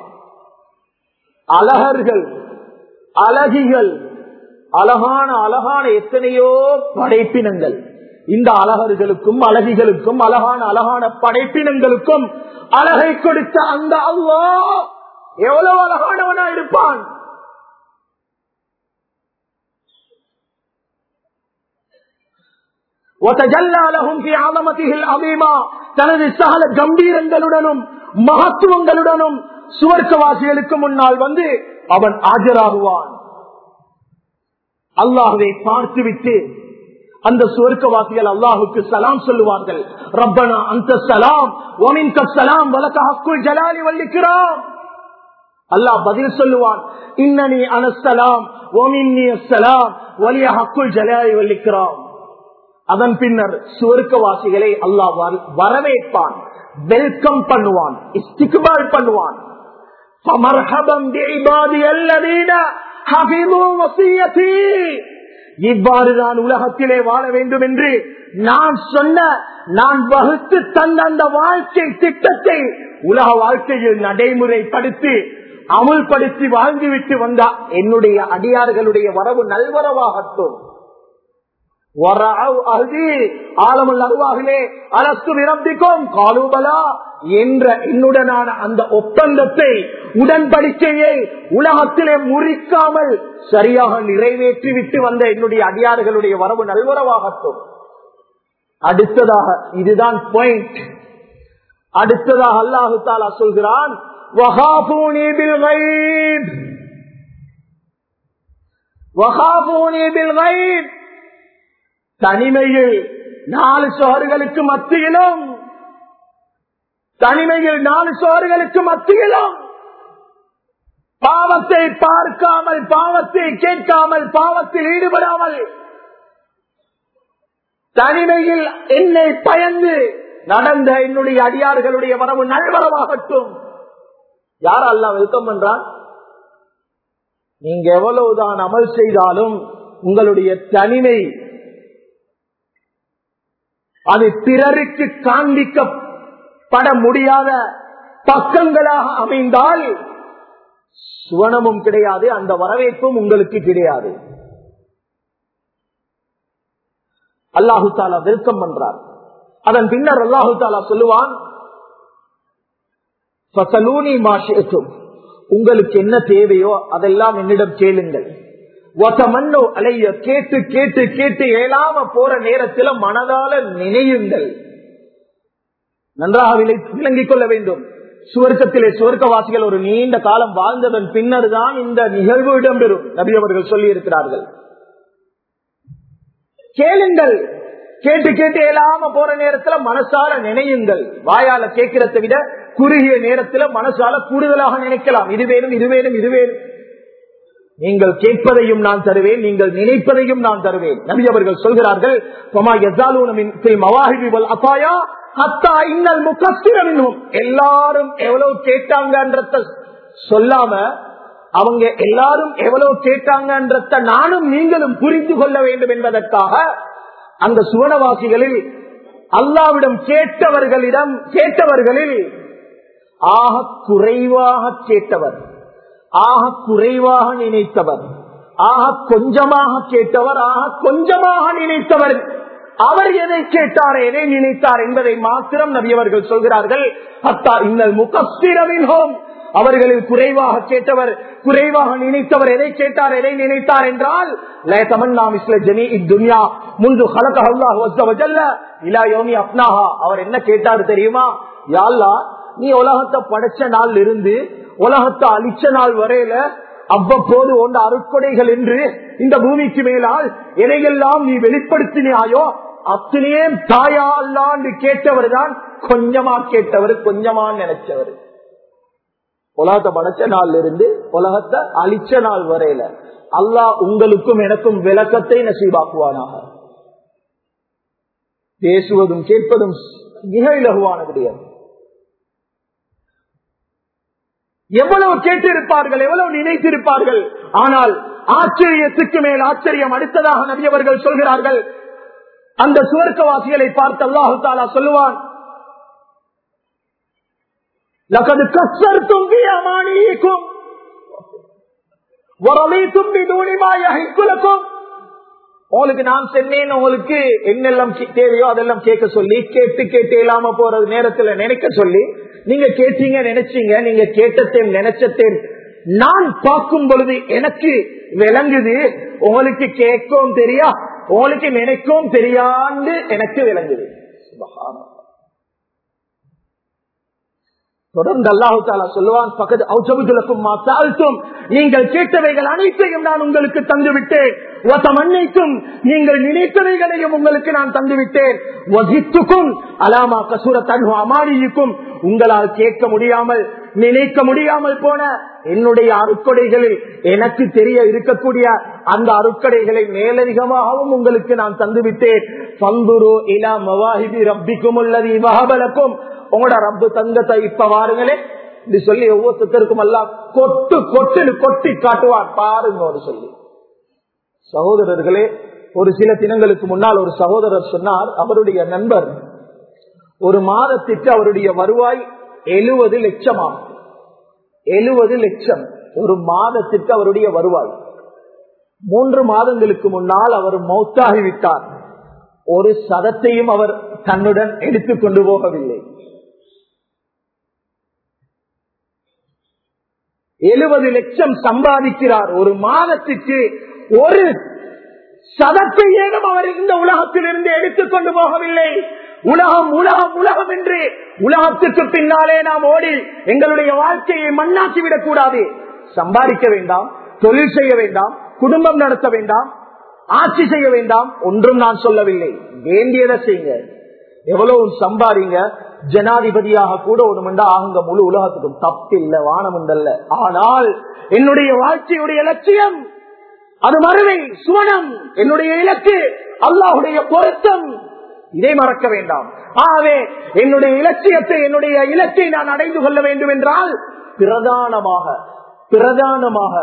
அழகர்கள் அழகிகள் அழகான அழகான எத்தனையோ படைப்பினங்கள். இந்த அழகர்களுக்கும் அழகிகளுக்கும் அழகான அழகான படைப்பினங்களுக்கும் அழகை கொடுத்த அந்த அல்லா எவ்வளவு அழகானவனா இருப்பான்? தனது சகல கம்பீரங்களுடனும் மகத்துவங்களுடனும் சுவர்க்கவாசிகளுக்கு முன்னால் வந்து அவன் ஆஜராகுவான். அல்லாஹுவை பார்த்துவிட்டு அந்த சுவர்க்கவாசிகள் அல்லாஹுக்கு சலாம் சொல்லுவார்கள். ரப்பனா அந்த சலாம் ஒமின் சலாம் வழக்க ஹக்குல் ஜலாலி வல்லிக்கிறான் அல்லாஹ் பதில் சொல்லுவான் இன்னனி அனசலாம் ஓமின்னி அஸ்ஸலாம் வலிய ஹக்குல் ஜலாலி வல்லிக்கிறான் அதன் பின்னர் சுவர்க்கவாசிகளை அல்லாஹ் வரவேற்பான் வெல்கம் பண்ணுவான் இஸ்திக்பால் பண்ணுவான். இவ்வாறு நான் உலகத்திலே வாழ வேண்டும் என்று நான் சொன்ன நான் வகுத்து தந்த அந்த வாழ்க்கை திட்டத்தை உலக வாழ்க்கையில் நடைமுறைப்படுத்தி அமுல்படுத்தி வாழ்ந்துவிட்டு வந்த என்னுடைய அடியார்களுடைய வரவு நல்வரவாகட்டும். என்ற என்னுடனான அந்த ஒப்பந்தத்தை உடன்படிக்கையை உலகத்திலே முறிக்காமல் சரியாக நிறைவேற்றிவிட்டு வந்த என்னுடைய அடியார்களுடைய வரவு நல்வரவாகட்டும். அடுத்ததாக இதுதான் பாயிண்ட் அடுத்ததாக அல்லாஹு தாலா சொல்கிறான் வகாபூனி பில் வைப் தனிமையில் நாலு சோறுகளுக்கு மத்தியிலும் தனிமையில் நாலு சோறுகளுக்கு மத்தியிலும் பாவத்தை பார்க்காமல் பாவத்தை கேட்காமல் பாவத்தில் ஈடுபடாமல் தனிமையில் என்னை பயந்து நடந்த என்னுடைய அடியார்களுடைய வரவு நல்வரவாகட்டும். யார் அல்ல வெல்கம் பண்றான்? நீங்க எவ்வளவுதான் அமல் செய்தாலும் உங்களுடைய தனிமை அது பிறருக்கு காண்பிக்கப்பட முடியாத பக்கங்களாக அமைந்தால் சுவனமும் கிடையாது அந்த வரவேற்பும் உங்களுக்கு கிடையாது. அல்லாஹு தாலா வெல்கம் பண்றார். அதன் பின்னர் அல்லாஹு தாலா சொல்லுவான் உங்களுக்கு என்ன தேவையோ அதெல்லாம் என்னிடம் கேளுங்கள். அலைய கேட்டு கேட்டு கேட்டு ஏழாம போற நேரத்தில் மனதால நினையுங்கள். நன்றாக விளை- விளங்கிக் கொள்ள வேண்டும். சுவர்க்கத்திலே சுவர்க்கவாசிகள் ஒரு நீண்ட காலம் வாழ்ந்ததன் பின்னர் தான் இந்த நிகழ்வு இடம்பெறும் நபி அவர்கள் சொல்லி இருக்கிறார்கள் கேளுங்கள். கேட்டு கேட்டு இயலாம போற நேரத்துல மனசால நினையுங்கள். வாயால கேட்கிறத விட குறுகிய நேரத்துல மனசால கூடுதலாக நினைக்கலாம். இது வேணும் இது வேணும் இது வேணும். நீங்கள் கேட்பதையும் நான் தருவேன் நீங்கள் நினைப்பதையும் நான் தருவேன். நபி அவர்கள் சொல்கிறார்கள் "வமா யஸாலூன இன்னல் எல்லாரும் எவ்வளவு கேட்டாங்கன்றத சொல்லாம அவங்க எல்லாரும் எவ்வளவு கேட்டாங்கன்றத நானும் நீங்களும் புரிந்து கொள்ள வேண்டும் என்பதற்காக அந்த சுவனவாசிகளில் அல்லாவிடம் கேட்டவர்களிடம் கேட்டவர்களில் ஆக குறைவாக கேட்டவர். ஆக குறைவாக நினைத்தவர். ஆக கொஞ்சமாக கேட்டவர் ஆக கொஞ்சமாக நினைத்தவர். அவர் எதை கேட்டார் எதை நினைத்தார் என்பதை மாத்திரம் நபியவர்கள் சொல்கிறார்கள். அத்தா இன்னல் முகஸ்திரவின் ஹோம் அவர்களில் குறைவாக கேட்டவர் குறைவாக நினைத்தவர் எதை கேட்டார் எதை நினைத்தார் என்றால் அவர் என்ன கேட்டார் தெரியுமா? யாழ்லா நீ உலகத்தை படைச்ச நாள் இருந்து உலகத்தை அழிச்ச நாள் வரையில அவ்வப்போது ஒன்று அருட்கொடைகள் என்று இந்த பூமிக்கு மேலால் எதையெல்லாம் நீ வெளிப்படுத்தினாயோ அத்தனையே தாயா அல்லான்னு கேட்டவர் தான் கொஞ்சமா கேட்டவர் கொஞ்சமா நினைச்சவர். உலகத்தை படைச்ச நாள்ல இருந்து உலகத்தை அழிச்ச நாள் வரையில அல்லாஹ் உங்களுக்கும் எனக்கும் விளக்கத்தை நசீபாக்குவானாக. பேசுவதும் கேட்பதும் மிக இலகுவான கிடையாது. எவ்வளவு கேட்டிருப்பார்கள் எவ்வளவு நினைத்திருப்பார்கள். ஆனால் ஆச்சரியத்துக்கு மேல் ஆச்சரியம் அடுத்ததாக நபியவர்கள் சொல்கிறார்கள். அந்த சுவர்க்கவாசிகளை பார்த்து அல்லாஹு தாலா சொல்லுவான் தும்பி அமானிக்கும் உங்களுக்கு நான் சென்னேன்னு உங்களுக்கு என்னெல்லாம் தேவையோ அதெல்லாம் கேட்க சொல்லி கேட்டு கேட்டு இல்லாம போறது நேரத்துல நினைக்க சொல்லி நீங்க கேட்டீங்க நினைச்சீங்க நீங்க கேட்டத்தேன் நினைச்சத்தேன் நான் பார்க்கும் பொழுது எனக்கு விளங்குது உங்களுக்கு கேட்கவும் தெரியா உங்களுக்கு நினைக்கவும் தெரியாண்டு எனக்கு விளங்குது. தொடர்ந்து அல்லாஹு தாலா சொல்லுவான் பக்கத்து அவுசபுகளுக்கும் மாத்தாழ்த்தும் நீங்கள் கேட்டவைகள் அனைத்தையும் நான் உங்களுக்கு தந்துவிட்டேன். மன்னைக்கும் நீங்கள் நினைத்தவைகளையும் உங்களுக்கு நான் தந்துவிட்டேன். வகித்துக்கும் அலாமா கசூர தன்ஹு அமாரியுக்கும் உங்களால் கேட்க முடியாமல் நினைக்க முடியாமல் போன என்னுடைய அருக்கொடைகளில் எனக்கு தெரிய இருக்கக்கூடிய அந்த அருக்கடைகளை மேலதிகமாகவும் உங்களுக்கு நான் தந்துவிட்டேன். பந்துரு இலா மவாஹிபி ரப்பிக்கும் உள்ளது மகாபலக்கும் உங்களோட ரப்பு தங்கத்தை இப்ப வாருங்களே. இப்படி சொல்லி ஒவ்வொருத்தருக்கும் எல்லாம் கொட்டு கொட்டு கொட்டி காட்டுவார். பாருங்க சொல்லி. சகோதரர்களே ஒரு சில தினங்களுக்கு முன்னால் ஒரு சகோதரர் சொன்னார் அவருடைய நண்பர் ஒரு மாதத்திற்கு அவருடைய வருவாய் எழுபது லட்சமாகும் எழுபது லட்சம். ஒரு மாதத்திற்கு அவருடைய வருவாய். மூன்று மாதங்களுக்கு முன்னால் அவர் மௌத்தாகிவிட்டார். ஒரு சதத்தையும் அவர் தன்னுடன் எடுத்துக் கொண்டு போகவில்லை. எழுபது லட்சம் சம்பாதிக்கிறார். ஒரு மாதத்துக்கு ஒரு சதத்தை ஏதும் அவர் இந்த உலகத்தில் இருந்து எடுத்துக் கொண்டு போகவில்லை. உலகம் உலகம் உலகம் என்று உலகத்துக்கு பின்னாலே நாம் ஓடி எங்களுடைய வாழ்க்கையை மண்ணாக்கி விடக் கூடாது சம்பாதிக்க வேண்டாம் தொழில் செய்ய வேண்டாம் குடும்பம் நடத்த வேண்டாம் ஆட்சி செய்ய வேண்டாம் ஒன்றும் நான் சொல்லவில்லை. வேண்டியதை செய்யுங்க. எவ்வளவு சம்பாதிங்க ஜனாதிபதியாக கூட ஒண்ணுமெண்டா ஆகுங்க முழு உலகத்துக்கும். தப்பில்ல வானமுண்டல்ல ஆனால் என்னுடைய வாழ்க்கையுடைய லட்சியம் அது மறுவை சுவனம். என்னுடைய இலக்கு அல்லாஹுடைய பொருத்தம். இதை மறக்க வேண்டாம். ஆகவே என்னுடைய இலட்சியத்தை என்னுடைய இலக்கை நான் அடைந்து கொள்ள வேண்டும் என்றால் பிரதானமாக பிரதானமாக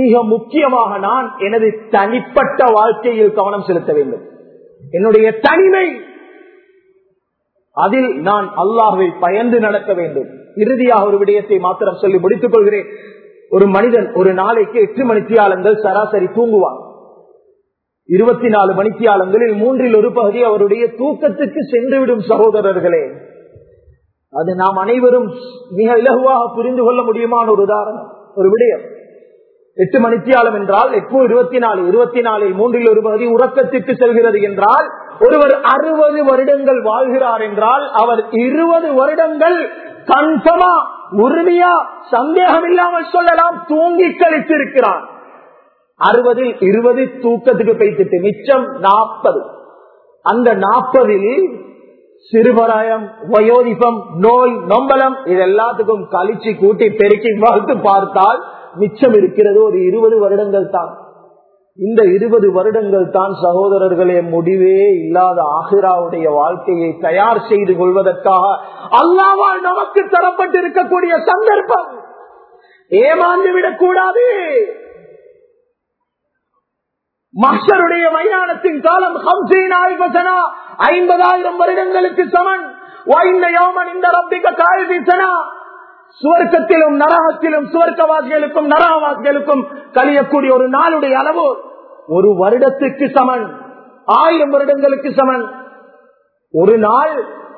மிக முக்கியமாக நான் எனது தனிப்பட்ட வாழ்க்கையில் கவனம் செலுத்த வேண்டும். என்னுடைய தனிமை அதில் நான் அல்லாஹை பயந்து நடக்க வேண்டும். இறுதியாக ஒரு விடயத்தை மாத்திரம் சொல்லி முடித்துக் கொள்கிறேன் ஒரு மனிதன் ஒரு நாளைக்கு எட்டு மணித்தியாளங்கள் சராசரி தூங்குவான். இருபத்தி நாலு மணித்தியாளங்களில் மூன்றில் ஒரு பகுதி அவருடைய தூக்கத்துக்கு சென்றுவிடும் சகோதரர்களே. அது நாம் அனைவரும் மிக இலகுவாக புரிந்து கொள்ள முடியுமான ஒரு உதாரணம் ஒரு விடயம். எட்டு மணித்தியாலம் என்றால் எப்போ இருபத்தி நாலு இருபத்தி நாலில் மூன்றில் ஒரு பகுதி உறக்கத்திற்கு செல்கிறது என்றால் ஒருவர் அறுபது வருடங்கள் வாழ்கிறார் என்றால் அவர் இருபது வருடங்கள் கன்ஃபமா உறுதியா சந்தேகம் இல்லாமல் சொல்லலாம் தூங்கி கழித்திருக்கிறார் அறுபதில் இருபது தூக்கத்துக்கு பேசிட்டு மிச்சம் நாற்பது. அந்த நாற்பதில் சிறுபராயம் வயோதிபம் நோய் நொம்பலம் இது எல்லாத்துக்கும் கழிச்சு கூட்டி பெருக்கி பார்த்து பார்த்தால் மிச்சம் இருக்கிறது ஒரு இருபது வருடங்கள் தான். இந்த இருபது வருடங்கள் தான் சகோதரர்களே முடிவே இல்லாத ஆஹிராவுடைய வாழ்க்கையை தயார் செய்து கொள்வதற்காக அல்லாவால் நமக்கு தரப்பட்டிருக்கக்கூடிய சந்தர்ப்பம். ஏமாந்து விடக்கூடாது. மஷருடைய மைதானத்தின் காலம் ஐம்பதாயிரம் வருடங்களுக்கு சமன். இந்த ரப்பிக்க காய்விசனா சுவர்க்கத்திலும் நரகத்திலும் சுவர்க்கவாசிகளுக்கும் நரகவாசிகளுக்கும் கழியக்கூடிய ஒரு நாளுடைய அளவு ஒரு வருடத்துக்கு சமன். ஆயிரம் வருடங்களுக்கு சமன். ஒரு நாள்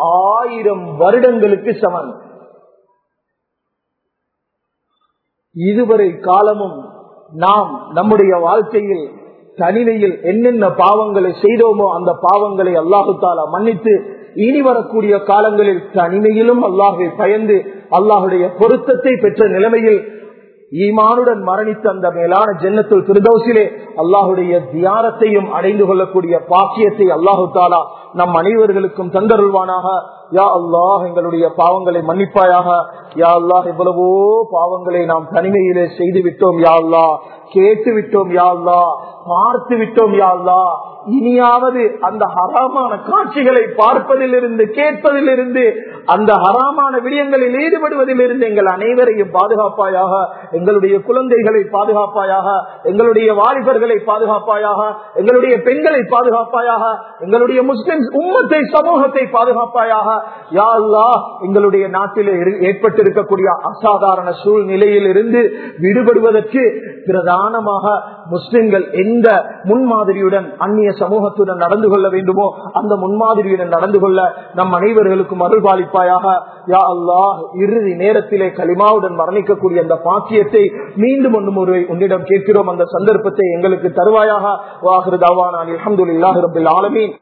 ஆயிரம் வருடங்களுக்கு சமன். இதுவரை காலமும் நாம் நம்முடைய வாழ்க்கையில் தனிமையில் என்னென்ன பாவங்களை செய்தோமோ அந்த பாவங்களை அல்லாஹு தாலா மன்னித்து இனி வரக்கூடிய காலங்களில் தனிமையிலும் அல்லாஹை பயந்து அல்லாஹுடைய பொருத்தத்தை பெற்ற நிலைமையில் ஈமானுடன் மரணித்த அந்த மேலான ஜென்னத்துள் திருதோசிலே அல்லாஹுடைய தியானத்தையும் அடைந்து கொள்ளக்கூடிய பாக்கியத்தை அல்லாஹு தாலா நம் அனைவர்களுக்கும் தந்தருள்வானாக. யா அல்லாஹ் எங்களுடைய பாவங்களை மன்னிப்பாயாக. யா அல்லாஹ் எவ்வளவோ பாவங்களை நாம் தனிமையிலே செய்து விட்டோம் யா அல்லா கேட்டு விட்டோம் யா அல்லா பார்த்து விட்டோம் யா அல்லா இனியாவது அந்த ஹராமான காட்சிகளை பார்ப்பதிலிருந்து கேட்பதிலிருந்து அந்த ஹராமான விடயங்களில் ஈடுபடுவதிலிருந்து எங்கள் அனைவரையும் பாதுகாப்பாயாக எங்களுடைய குழந்தைகளை பாதுகாப்பாயாக எங்களுடைய வாலிபர்களை பாதுகாப்பாயாக எங்களுடைய பெண்களை பாதுகாப்பாயாக எங்களுடைய முஸ்லிம் உம்மத்தை சமூகத்தை பாதுகாப்பாயாக யா அல்லா எங்களுடைய நாட்டில் ஏற்பட்டிருக்கக்கூடிய அசாதாரண சூழ்நிலையில் இருந்து விடுபடுவதற்கு பிரதானமாக முஸ்லிம்கள் எந்த முன்மாதிரியுடன் அந்நிய சமூகத்துடன் நடந்து கொள்ள வேண்டுமோ அந்த முன்மாதிரியுடன் நடந்து கொள்ள நம் அனைவர்களுக்கும் அருள்பாலிப்பாயாக யா அல்லாஹ் இறுதி நேரத்திலே களிமாவுடன் மரணிக்கக்கூடிய அந்த பாக்கியத்தை மீண்டும் ஒன்றும் ஒரு உன்னிடம் கேட்கிறோம். அந்த சந்தர்ப்பத்தை எங்களுக்கு தருவாயாக. வாகிருதாவான அலமதுல்லாஹி ரபில் ஆலமீன்.